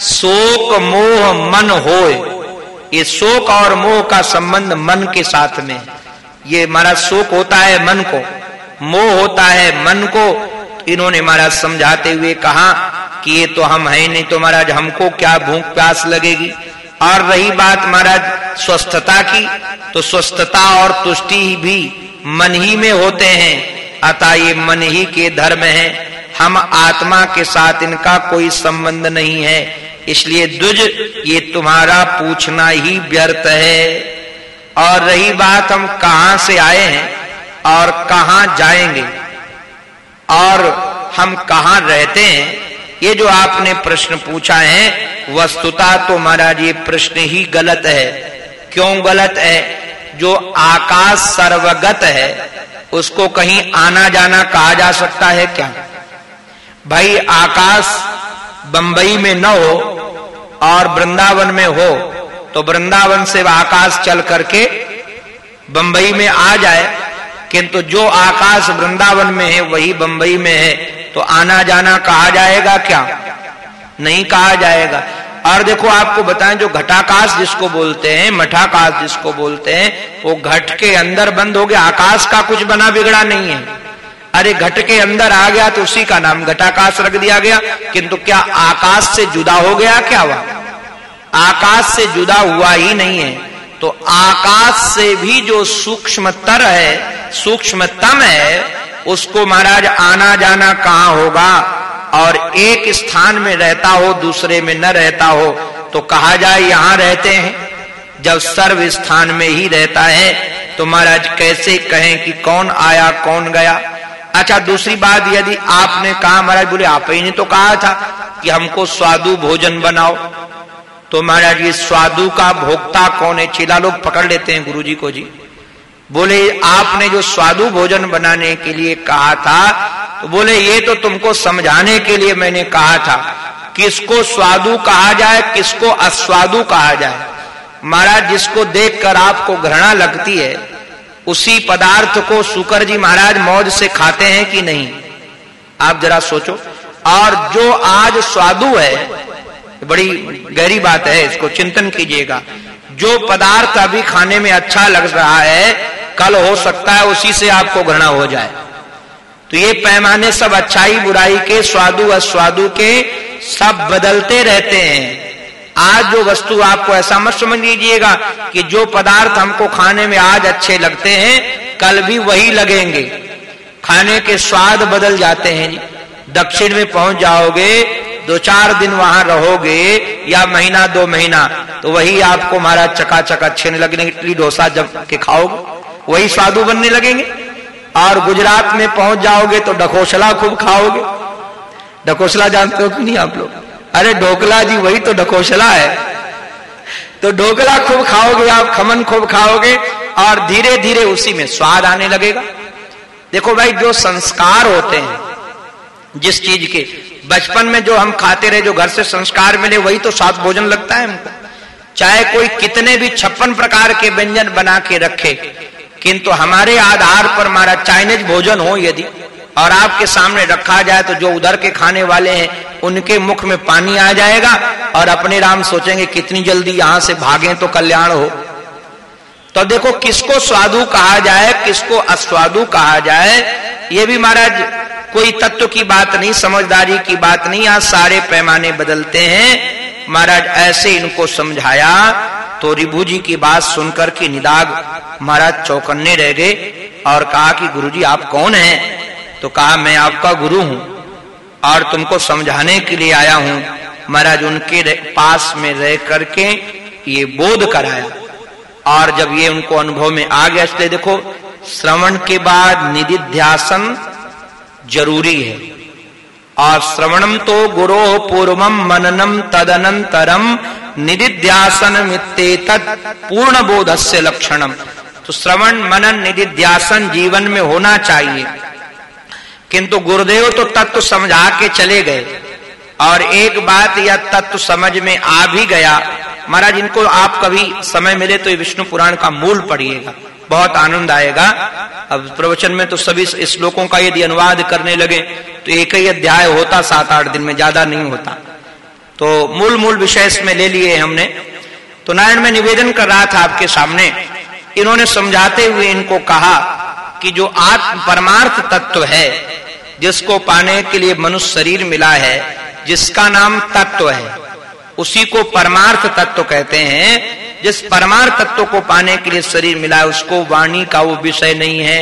शोक मोह मन होए। ये शोक और मोह का संबंध मन के साथ में ये हमारा शोक होता है मन को। मोह होता है मन को इन्होंने महाराज समझाते हुए कहा कि ये तो हम है, नहीं तो महाराज हमको क्या भूख प्यास लगेगी? और रही बात महाराज स्वस्थता की तो स्वस्थता और तुष्टि भी मन ही में होते हैं, अतः ये मन ही के धर्म है। हम आत्मा के साथ इनका कोई संबंध नहीं है, इसलिए दुज ये तुम्हारा पूछना ही व्यर्थ है। और रही बात हम कहाँ से आए हैं और कहाँ जाएँगे? और हम कहाँ रहते हैं? ये जो आपने प्रश्न पूछा है, वस्तुता तो महाराज ये प्रश्न ही गलत है। क्यों गलत है? जो आकाश सर्वगत है, उसको कहीं आना जाना कहा जा सकता है क्या? भाई, आकाश बंबई में न हो और वृंदावन में हो तो वृंदावन से आकाश चल करके बंबई में आ जाए। किंतु जो आकाश वृंदावन में है, वही बंबई में है। तो आना जाना कहा जाएगा क्या? नहीं कहा जाएगा। और देखो, आपको बताएँ, जो घटाकाश जिसको बोलते हैं, मठाकाश जिसको बोलते हैं, वो घट के अंदर बंद हो गया। आकाश का कुछ बना बिगड़ा नहीं है। अरे, घट के अंदर आ गया तो उसी का नाम घटाकाश रख दिया गया। किंतु क्या आकाश से जुदा हो गया क्या हुआ आकाश से जुदा हुआ ही नहीं है। तो आकाश से भी जो सूक्ष्मतर है, सूक्ष्मतम है, उसको महाराज आना जाना कहाँ होगा? और एक स्थान में रहता हो, दूसरे में न रहता हो तो कहा जाए यहाँ रहते हैं? जब सर्व स्थान में ही रहता है तो महाराज कैसे कहें कि कौन आया, कौन गया? अच्छा दूसरी बात यदि आपने कहा, महाराज बोले, आप ही ने तो कहा था कि हमको स्वादु भोजन बनाओ। तो महाराज ये स्वादु का भोक्ता कौन है? चीला लोग पकड़ लेते हैं गुरु जी को, जी। बोले, आपने जो स्वादु भोजन बनाने के लिए कहा था तो बोले, ये तो तुमको समझाने के लिए मैंने कहा था, किसको स्वादु कहा जाए, किसको अस्वादु कहा जाए। महाराज, जिसको देखकर आपको घृणा लगती है, उसी पदार्थ को शुकर जी महाराज मौज से खाते हैं कि नहीं? आप जरा सोचो। और जो आज स्वादु है बड़ी गहरी बात है, इसको चिंतन कीजिएगा। जो पदार्थ अभी खाने में अच्छा लग रहा है, कल हो सकता है उसी से आपको घृणा हो जाए। तो ये पैमाने सब अच्छाई बुराई के, स्वादु अस्वादु के, सब बदलते रहते हैं। आज जो वस्तु आपको ऐसा मत समझ लीजिएगा कि जो पदार्थ हमको खाने में आज अच्छे लगते हैं, कल भी वही लगेंगे। खाने के स्वाद बदल जाते हैं। दक्षिण में पहुँच जाओगे दो चार दिन वहाँ रहोगे या महीना, दो महीना तो वही आपको महाराज चकाचक अच्छे नहीं लगने इडली डोसा जब के खाओगे, वही स्वादु बनने लगेंगे। और गुजरात में पहुँच जाओगे तो डकोसला खूब खाओगे। डकोसला जानते हो कि नहीं आप लोग? अरे ढोकला जी, वही तो ढकोसला है। तो ढोकला खूब खाओगे आप, खमन खूब खाओगे, और धीरे धीरे उसी में स्वाद आने लगेगा। देखो भाई, जो संस्कार होते हैं, जिस चीज़ के बचपन में जो हम खाते रहे, जो घर से संस्कार मिले, वही तो स्वाद भोजन लगता है हमको। चाहे कोई कितने भी छप्पन प्रकार के व्यंजन बना के रखे, किंतु हमारे आधार पर हमारा चाइनीज़ भोजन हो यदि, और आपके सामने रखा जाए तो जो उधर के खाने वाले हैं, उनके मुख में पानी आ जाएगा, और अपने राम सोचेंगे, कितनी जल्दी यहाँ से भागे तो कल्याण हो। तो देखो किसको स्वादु कहा जाए, किसको अस्वादु कहा जाए, ये भी महाराज कोई तत्व की बात नहीं, समझदारी की बात नहीं आज सारे पैमाने बदलते हैं। महाराज ऐसे इनको समझाया तो रिभु जी की बात सुनकर के निदाग महाराज चौकन्ने रह गए और कहा कि गुरुजी आप कौन हैं? तो कहा, मैं आपका गुरु हूँ और तुमको समझाने के लिए आया हूँ। महाराज उनके पास में रह करके ये बोध कराया। और जब ये उनको अनुभव में आ गया, इसलिए देखो, श्रवण के बाद निधिध्यासन ज़रूरी है। और श्रवणम तो गुरो पूर्वम मननम तदनंतरम निधिध्यासन मित्तेत पूर्ण बोध से लक्षणम। तो श्रवण, मनन, निधिध्यासन जीवन में होना चाहिए। किंतु गुरुदेव तो तत्व समझा के चले गए और एक बात या तत्व समझ में आ भी गया। महाराज, इनको आप कभी समय मिले तो ये विष्णु पुराण का मूल पढ़िएगा। बहुत आनंद आएगा। अब प्रवचन में तो सभी श्लोकों का यदि अनुवाद करने लगे तो एक ही अध्याय होता सात आठ दिन में, ज़्यादा नहीं होता। तो मूल मूल विषय इसमें ले लिए हमने। तो नारायण, में निवेदन कर रहा था आपके सामने, इन्होंने समझाते हुए इनको कहा कि जो आत्म परमार्थ तत्व है, जिसको पाने के लिए मनुष्य शरीर मिला है, जिसका नाम तत्व है उसी को परमार्थ तत्व कहते हैं। जिस परमार्थ तत्व को पाने के लिए शरीर मिला है, उसको वाणी का वो विषय नहीं है।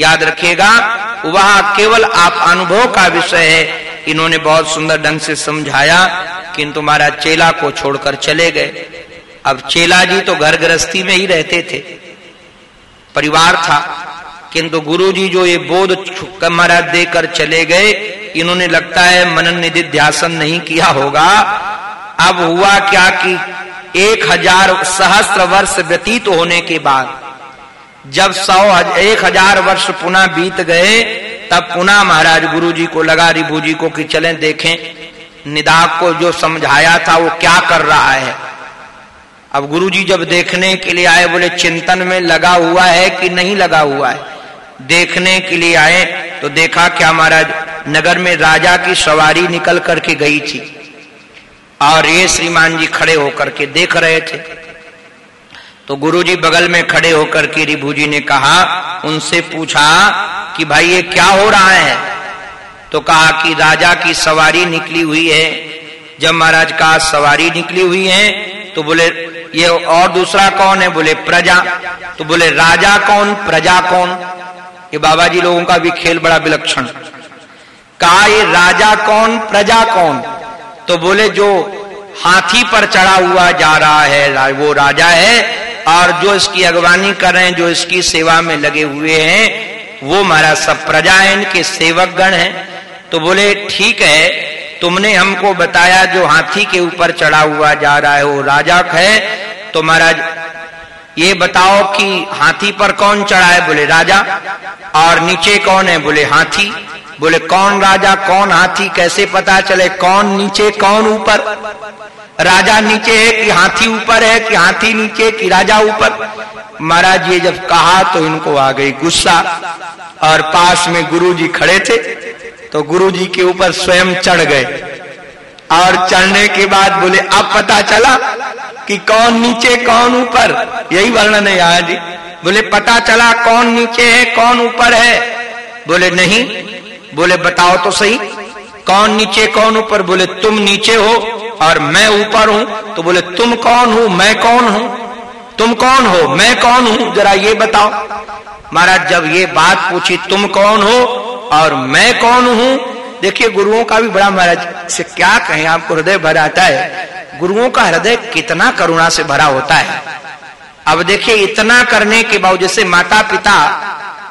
याद रखिएगा, वह केवल आप अनुभव का विषय है। इन्होंने बहुत सुंदर ढंग से समझाया किंतु महाराज चेला को छोड़कर चले गए। अब चेला जी तो घर गृहस्थी में ही रहते थे। परिवार था, किंतु गुरु जी जो ये बोध महाराज देकर चले गए, इन्होंने लगता है मनन निधि ध्यासन नहीं किया होगा। अब हुआ क्या कि एक हज़ार सहस्त्र वर्ष व्यतीत होने के बाद, जब सौ एक हज़ार वर्ष पुनः बीत गए, तब पुनः महाराज गुरु जी को लगा, रिभु जी को कि चलें देखें निदाक को जो समझाया था वो क्या कर रहा है। अब गुरुजी जब देखने के लिए आए, बोले, चिंतन में लगा हुआ है कि नहीं लगा हुआ है? देखने के लिए आए तो देखा क्या महाराज, नगर में राजा की सवारी निकल करके गई थी। और ये श्रीमान जी खड़े होकर के देख रहे थे। तो गुरुजी बगल में खड़े होकर के रिभु जी ने कहा, उनसे पूछा कि भाई ये क्या हो रहा है? तो कहा कि राजा की सवारी निकली हुई है। जब महाराज का सवारी निकली हुई है तो बोले, ये और दूसरा कौन है? बोले, प्रजा। तो बोले, राजा कौन? प्रजा कौन? ये बाबा जी लोगों का भी खेल बड़ा विलक्षण। कहा, ये राजा कौन? प्रजा कौन? तो बोले, जो हाथी पर चढ़ा हुआ जा रहा है वो राजा है, और जो इसकी अगवानी कर रहे हैं, जो इसकी सेवा में लगे हुए हैं, वो महाराज सब प्रजा है, इनके सेवक गण है। तो बोले, ठीक है, तुमने हमको बताया, जो हाथी के ऊपर चढ़ा हुआ जा रहा है, वो राजा है तो महाराज, ये बताओ कि हाथी पर कौन चढ़ा है? बोले, राजा। और नीचे कौन है? बोले, हाथी। बोले, कौन राजा, कौन हाथी, कैसे पता चले? कौन नीचे, कौन ऊपर? राजा नीचे है कि हाथी ऊपर है, कि हाथी नीचे, कि राजा ऊपर? महाराज ये जब कहा तो इनको आ गई गुस्सा। और पास में गुरु जी खड़े थे तो गुरु जी के ऊपर स्वयं चढ़ गए। और चढ़ने के बाद बोले, अब पता चला कि कौन नीचे, कौन ऊपर? यही वर्णन है यहाँ जी। बोले, पता चला कौन नीचे है, कौन ऊपर है? बोले, नहीं बोले, बताओ तो सही, कौन नीचे, कौन ऊपर? बोले, तुम नीचे हो और मैं ऊपर हूँ। तो बोले, तुम कौन हो? मैं कौन हूँ? तुम कौन हो? मैं कौन हूँ? जरा ये बताओ। महाराज, जब ये बात पूछी, तुम कौन हो और मैं कौन हूँ? देखिए, गुरुओं का भी बड़ा महाराज से क्या कहें, आपको हृदय भर आता है। गुरुओं का हृदय कितना करुणा से भरा होता है। अब देखिए, इतना करने के बावजूद, जैसे माता पिता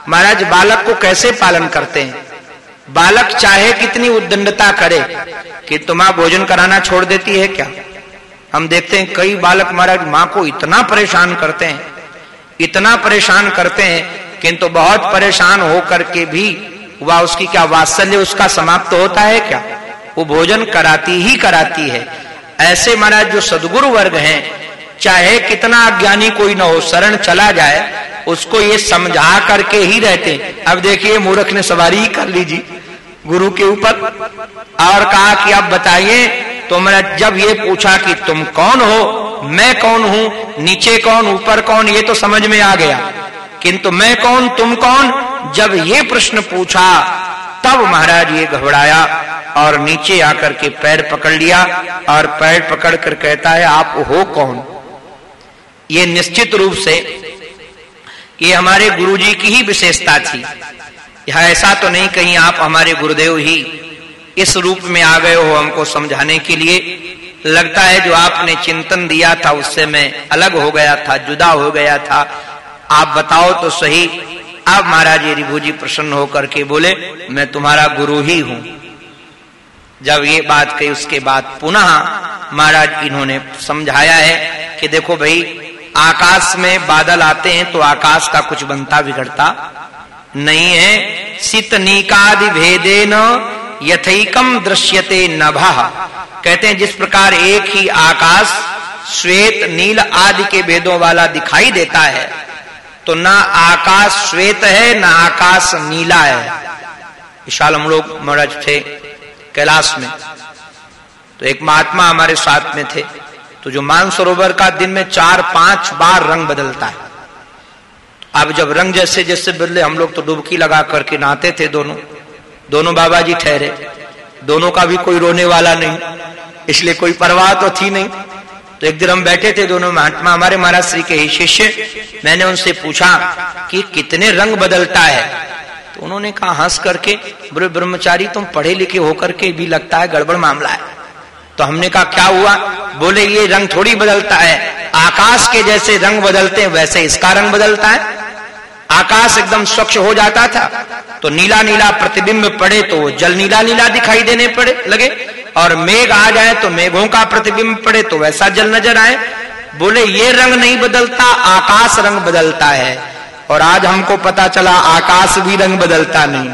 महाराज, बालक को कैसे पालन करते हैं? बालक चाहे कितनी उद्दंडता करे कि तुम्हारा भोजन कराना छोड़ देती है क्या? हम देखते हैं कई बालक महाराज माँ को इतना परेशान करते हैं, इतना परेशान करते हैं किंतु तो बहुत परेशान होकर के भी वह उसकी क्या वात्सल्य उसका समाप्त होता है क्या? वो भोजन कराती ही कराती है। ऐसे महाराज जो सदगुरु वर्ग हैं, चाहे कितना अज्ञानी कोई ना हो, शरण चला जाए, उसको ये समझा करके ही रहते अब देखिए मूर्ख ने सवारी कर लीजिए गुरु के ऊपर। और कहा कि आप बताइए तो मैंने जब ये पूछा कि तुम कौन हो, मैं कौन हूँ, नीचे कौन, ऊपर कौन, ये तो समझ में आ गया। किंतु मैं कौन, तुम कौन? जब ये प्रश्न पूछा, तब महाराज ये घबराया और नीचे आकर के पैर पकड़ लिया और पैर पकड़ कर कहता है, आप हो कौन? ये निश्चित रूप से ये हमारे गुरुजी की ही विशेषता थी। यह ऐसा तो नहीं कहीं आप हमारे गुरुदेव ही इस रूप में आ गए हो हमको समझाने के लिए। लगता है जो आपने चिंतन दिया था, उससे मैं अलग हो गया था, जुदा हो गया था। आप बताओ तो सही। आप महाराज ये रिभु जी प्रसन्न होकर के बोले, मैं तुम्हारा गुरु ही हूँ। जब ये बात कही, उसके बाद पुनः महाराज इन्होंने समझाया है कि देखो भाई, आकाश में बादल आते हैं तो आकाश का कुछ बनता बिगड़ता नहीं है। सित नीकादि भेदे न यथकम दृश्यते नभ। कहते हैं, जिस प्रकार एक ही आकाश, श्वेत, नील आदि के भेदों वाला दिखाई देता है तो ना आकाश श्वेत है, ना आकाश नीला है। विशाल हम लोग महाराज थे कैलाश में। तो एक महात्मा हमारे साथ में थे तो जो मानसरोवर का दिन में चार पाँच बार रंग बदलता है। अब जब रंग जैसे जैसे बदले हम लोग तो डुबकी लगा करके नहाते थे दोनों। दोनों बाबा जी ठहरे। दोनों का भी कोई रोने वाला नहीं। इसलिए कोई परवाह तो थी नहीं। तो एक दिन हम बैठे थे दोनों महात्मा, हमारे महाराज श्री के ही शिष्य। मैंने उनसे पूछा कि कितने रंग बदलता है? तो उन्होंने कहा, हंस करके, बुरे ब्रह्मचारी, तुम पढ़े लिखे होकर के भी लगता है गड़बड़ मामला है। तो हमने कहा, क्या हुआ? बोले, ये रंग थोड़ी बदलता है। आकाश के जैसे रंग बदलते हैं, वैसे इसका रंग बदलता है। आकाश एकदम स्वच्छ हो जाता था तो नीला नीला प्रतिबिंब पड़े तो जल नीला नीला दिखाई देने पड़े, लगे। और मेघ आ जाए तो मेघों का प्रतिबिंब पड़े तो वैसा जल नज़र आए। बोले, ये रंग नहीं बदलता, आकाश रंग बदलता है। और आज हमको पता चला, आकाश भी रंग बदलता नहीं।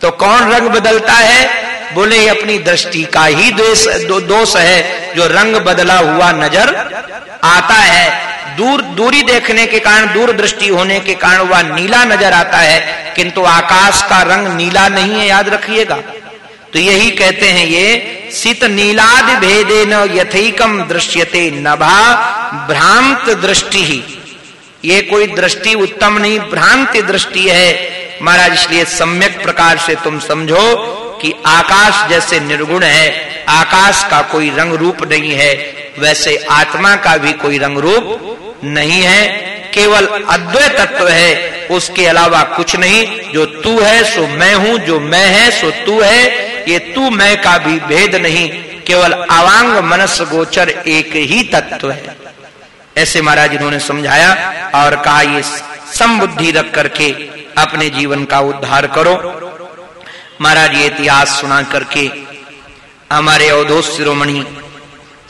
तो कौन रंग बदलता है? बोले अपनी दृष्टि का ही दोष दो, दोष है जो रंग बदला हुआ नज़र आता है। दूर दूरी देखने के कारण दूर दृष्टि होने के कारण वह नीला नज़र आता है किंतु आकाश का रंग नीला नहीं है याद रखिएगा। तो यही कहते हैं ये सित नीलाद भेदे न यथिकम दृश्यते नभा भ्रांत दृष्टि ही। ये कोई दृष्टि उत्तम नहीं भ्रांति दृष्टि है। महाराज, इसलिए सम्यक प्रकार से तुम समझो कि आकाश जैसे निर्गुण है, आकाश का कोई रंग रूप नहीं है, वैसे आत्मा का भी कोई रंग रूप नहीं है, केवल अद्वैत तत्व है, उसके अलावा कुछ नहीं, जो तू है, सो मैं हूँ, जो मैं है, सो तू है, ये तू मैं का भी भेद नहीं, केवल अवांग मनस गोचर एक ही तत्व है। ऐसे महाराज, इन्होंने समझाया और कहा, ये समबुद्धि रख करके अपने जीवन का उद्धार करो। महाराज, ये इतिहास सुना करके हमारे अवधोष शिरोमणि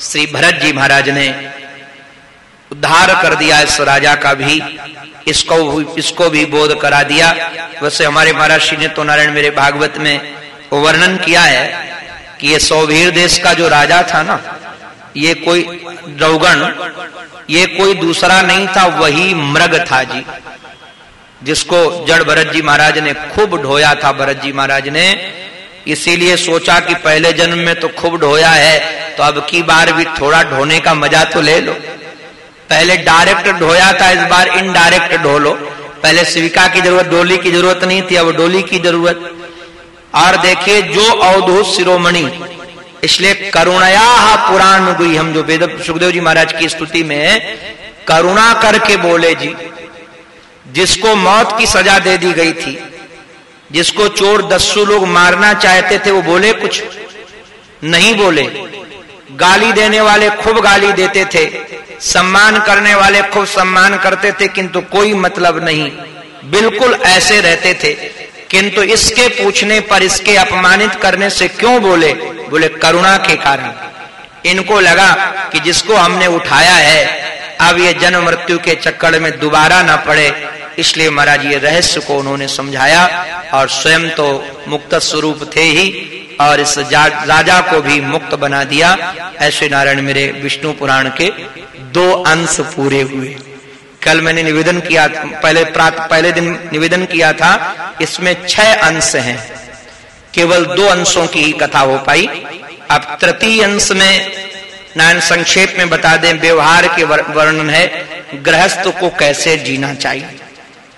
श्री भरत जी महाराज ने उद्धार कर दिया इस राजा का भी, इसको इसको भी बोध करा दिया। वैसे हमारे महाराज श्री ने तो नारायण मेरे भागवत में वर्णन किया है कि ये सौभीर देश का जो राजा था ना, ये कोई द्रौगण ये कोई दूसरा नहीं था, वही मृग था जी। जिसको जड़ भरत जी महाराज ने खूब ढोया था, भरत जी महाराज ने। इसीलिए सोचा कि पहले जन्म में तो खूब ढोया है तो अब की बार भी थोड़ा ढोने का मज़ा तो ले लो। पहले डायरेक्ट ढोया था, इस बार इनडायरेक्ट ढो लो। पहले शिविका की ज़रूरत, डोली की ज़रूरत नहीं थी, अब डोली की ज़रूरत। और देखिए, जो अवधूत शिरोमणि इसलिए करुणया पुराण गुई हम जो वेद सुखदेव जी महाराज की स्तुति में करुणा करके बोले जी, जिसको मौत की सजा दे दी गई थी, जिसको चोर दस्सु लोग मारना चाहते थे, वो बोले कुछ? नहीं बोले। गाली देने वाले खूब गाली देते थे, सम्मान करने वाले खूब सम्मान करते थे, किंतु कोई मतलब नहीं। बिल्कुल ऐसे रहते थे। किंतु इसके पूछने पर इसके अपमानित करने से क्यों बोले? बोले, करुणा के कारण। इनको लगा कि जिसको हमने उठाया है, अब ये जन्म मृत्यु के चक्कर में दोबारा ना पड़े। इसलिए महाराज, ये रहस्य को उन्होंने समझाया और स्वयं तो मुक्त स्वरूप थे ही, और इस राजा को भी मुक्त बना दिया। ऐसे नारायण मेरे विष्णु पुराण के दो अंश पूरे हुए। कल मैंने निवेदन किया, पहले प्रात, पहले दिन निवेदन किया था, इसमें छह अंश हैं। केवल दो अंशों की कथा हो पाई। अब तृतीय अंश में नारायण संक्षेप में बता दें, व्यवहार के वर्णन है, गृहस्थ को कैसे जीना चाहिए?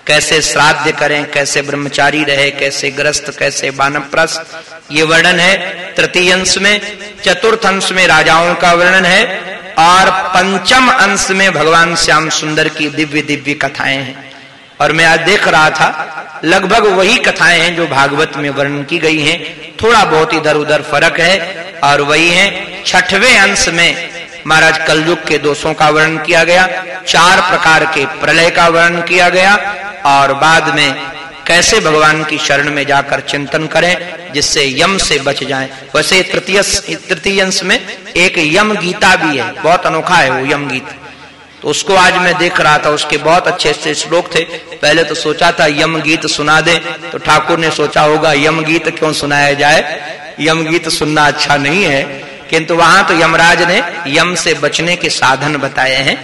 कैसे श्राद्ध करें, कैसे ब्रह्मचारी रहे, कैसे ग्रस्त कैसे बानप्रस ये वर्णन है तृतीय अंश में। चतुर्थ अंश में राजाओं का वर्णन है और पंचम अंश में भगवान श्याम सुंदर की दिव्य दिव्य कथाएँ हैं। और मैं आज देख रहा था, लगभग वही कथाएँ हैं जो भागवत में वर्णन की गई हैं। थोड़ा बहुत इधर उधर फ़र्क है और वही है, छठवें अंश में महाराज कलयुग के दोषों का वर्णन किया गया, चार प्रकार के प्रलय का वर्णन किया गया, और बाद में कैसे भगवान की शरण में जाकर चिंतन करें जिससे यम से बच जाएँ? वैसे तृतीय तृतीयंश में एक यम गीता भी है, बहुत अनोखा है वो यम गीत। तो उसको आज मैं देख रहा था, उसके बहुत अच्छे अच्छे श्लोक थे। पहले तो सोचा था यम गीत सुना दे तो ठाकुर ने सोचा होगा यम गीत क्यों सुनाया जाए? यम गीत सुनना अच्छा नहीं है, किंतु वहाँ तो यमराज ने यम से बचने के साधन बताए हैं।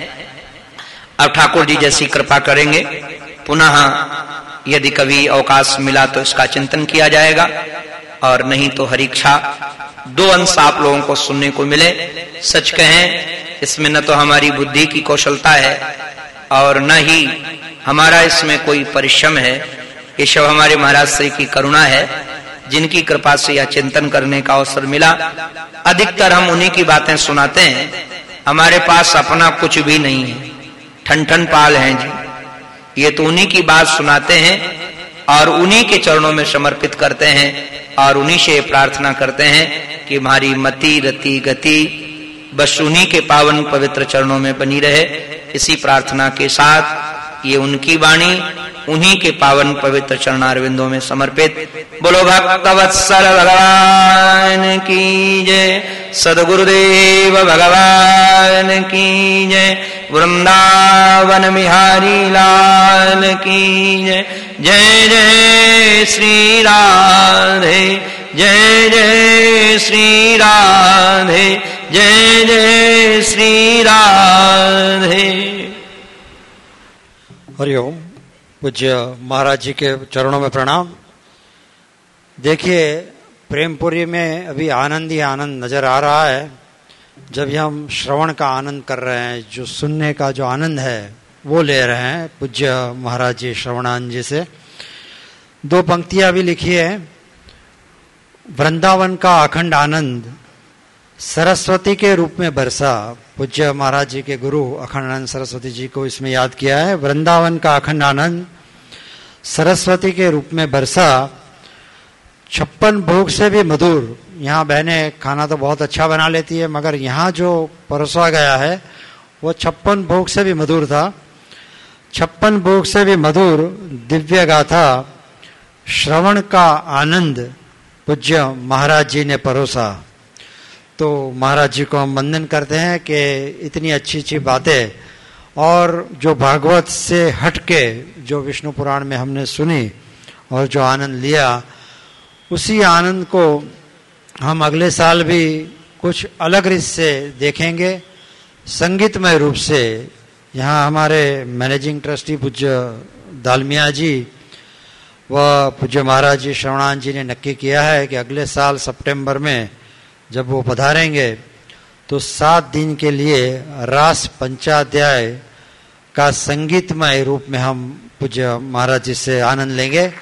अब ठाकुर जी जैसी कृपा करेंगे। पुनः यदि कभी अवकाश मिला तो इसका चिंतन किया जाएगा। और नहीं तो हरीक्षा। दो अंश आप लोगों को सुनने को मिले। सच कहें, इसमें न तो हमारी बुद्धि की कौशलता है, और न ही हमारा इसमें कोई परिश्रम है। ये सब हमारे महाराज श्री की करुणा है, जिनकी कृपा से यह चिंतन करने का अवसर मिला। अधिकतर हम उन्हीं की बातें सुनाते हैं। हमारे पास अपना कुछ भी नहीं है। ठन ठन पाल हैं जी। ये तो उन्हीं की बात सुनाते हैं और उन्हीं के चरणों में समर्पित करते हैं और उन्हीं से प्रार्थना करते हैं कि हमारी मति, रति, गति बस उन्हीं के पावन पवित्र चरणों में बनी रहे। इसी प्रार्थना के साथ ये उनकी वाणी उन्हीं के पावन पवित्र चरणारविंदों में समर्पित। बोलो भक्त वत्सल भगवान की जय। सदगुरुदेव भगवान की जय। वृंदावन बिहारी लाल की जय। जय जय श्री राधे। जय जय श्री राधे। जय जय श्री राधे। हरिओम पूज्य महाराज जी के चरणों में प्रणाम। देखिए, प्रेमपुरी में अभी आनंद ही आनंद नज़र आ रहा है। जब हम श्रवण का आनंद कर रहे हैं, जो सुनने का जो आनंद है, वो ले रहे हैं पूज्य महाराज जी श्रवणान जी से। दो पंक्तियाँ भी लिखी है। वृंदावन का अखंड आनंद सरस्वती के रूप में बरसा। पूज्य महाराज जी के गुरु अखंडानंद सरस्वती जी को इसमें याद किया है। वृंदावन का अखंड आनंद सरस्वती के रूप में बरसा। छप्पन भोग से भी मधुर। यहाँ बहने, खाना तो बहुत अच्छा बना लेती है, मगर यहाँ जो परोसा गया है, वो छप्पन भोग से भी मधुर था। छप्पन भोग से भी मधुर दिव्य गाथा, श्रवण का आनंद पूज्य महाराज जी ने परोसा। तो महाराज जी को हम वंदन करते हैं कि इतनी अच्छी अच्छी बातें और जो भागवत से हटके जो विष्णु पुराण में हमने सुनी और जो आनंद लिया, उसी आनंद को हम अगले साल भी कुछ अलग रीत से देखेंगे। संगीतमय रूप से यहाँ हमारे मैनेजिंग ट्रस्टी पूज्य दालमिया जी व पूज्य महाराज जी श्रवणान जी ने नक्की किया है कि अगले साल सितंबर में जब वो पधारेंगे तो सात दिन के लिए रास पंचाध्याय का संगीतमय रूप में हम पूज्य महाराज जी से आनंद लेंगे।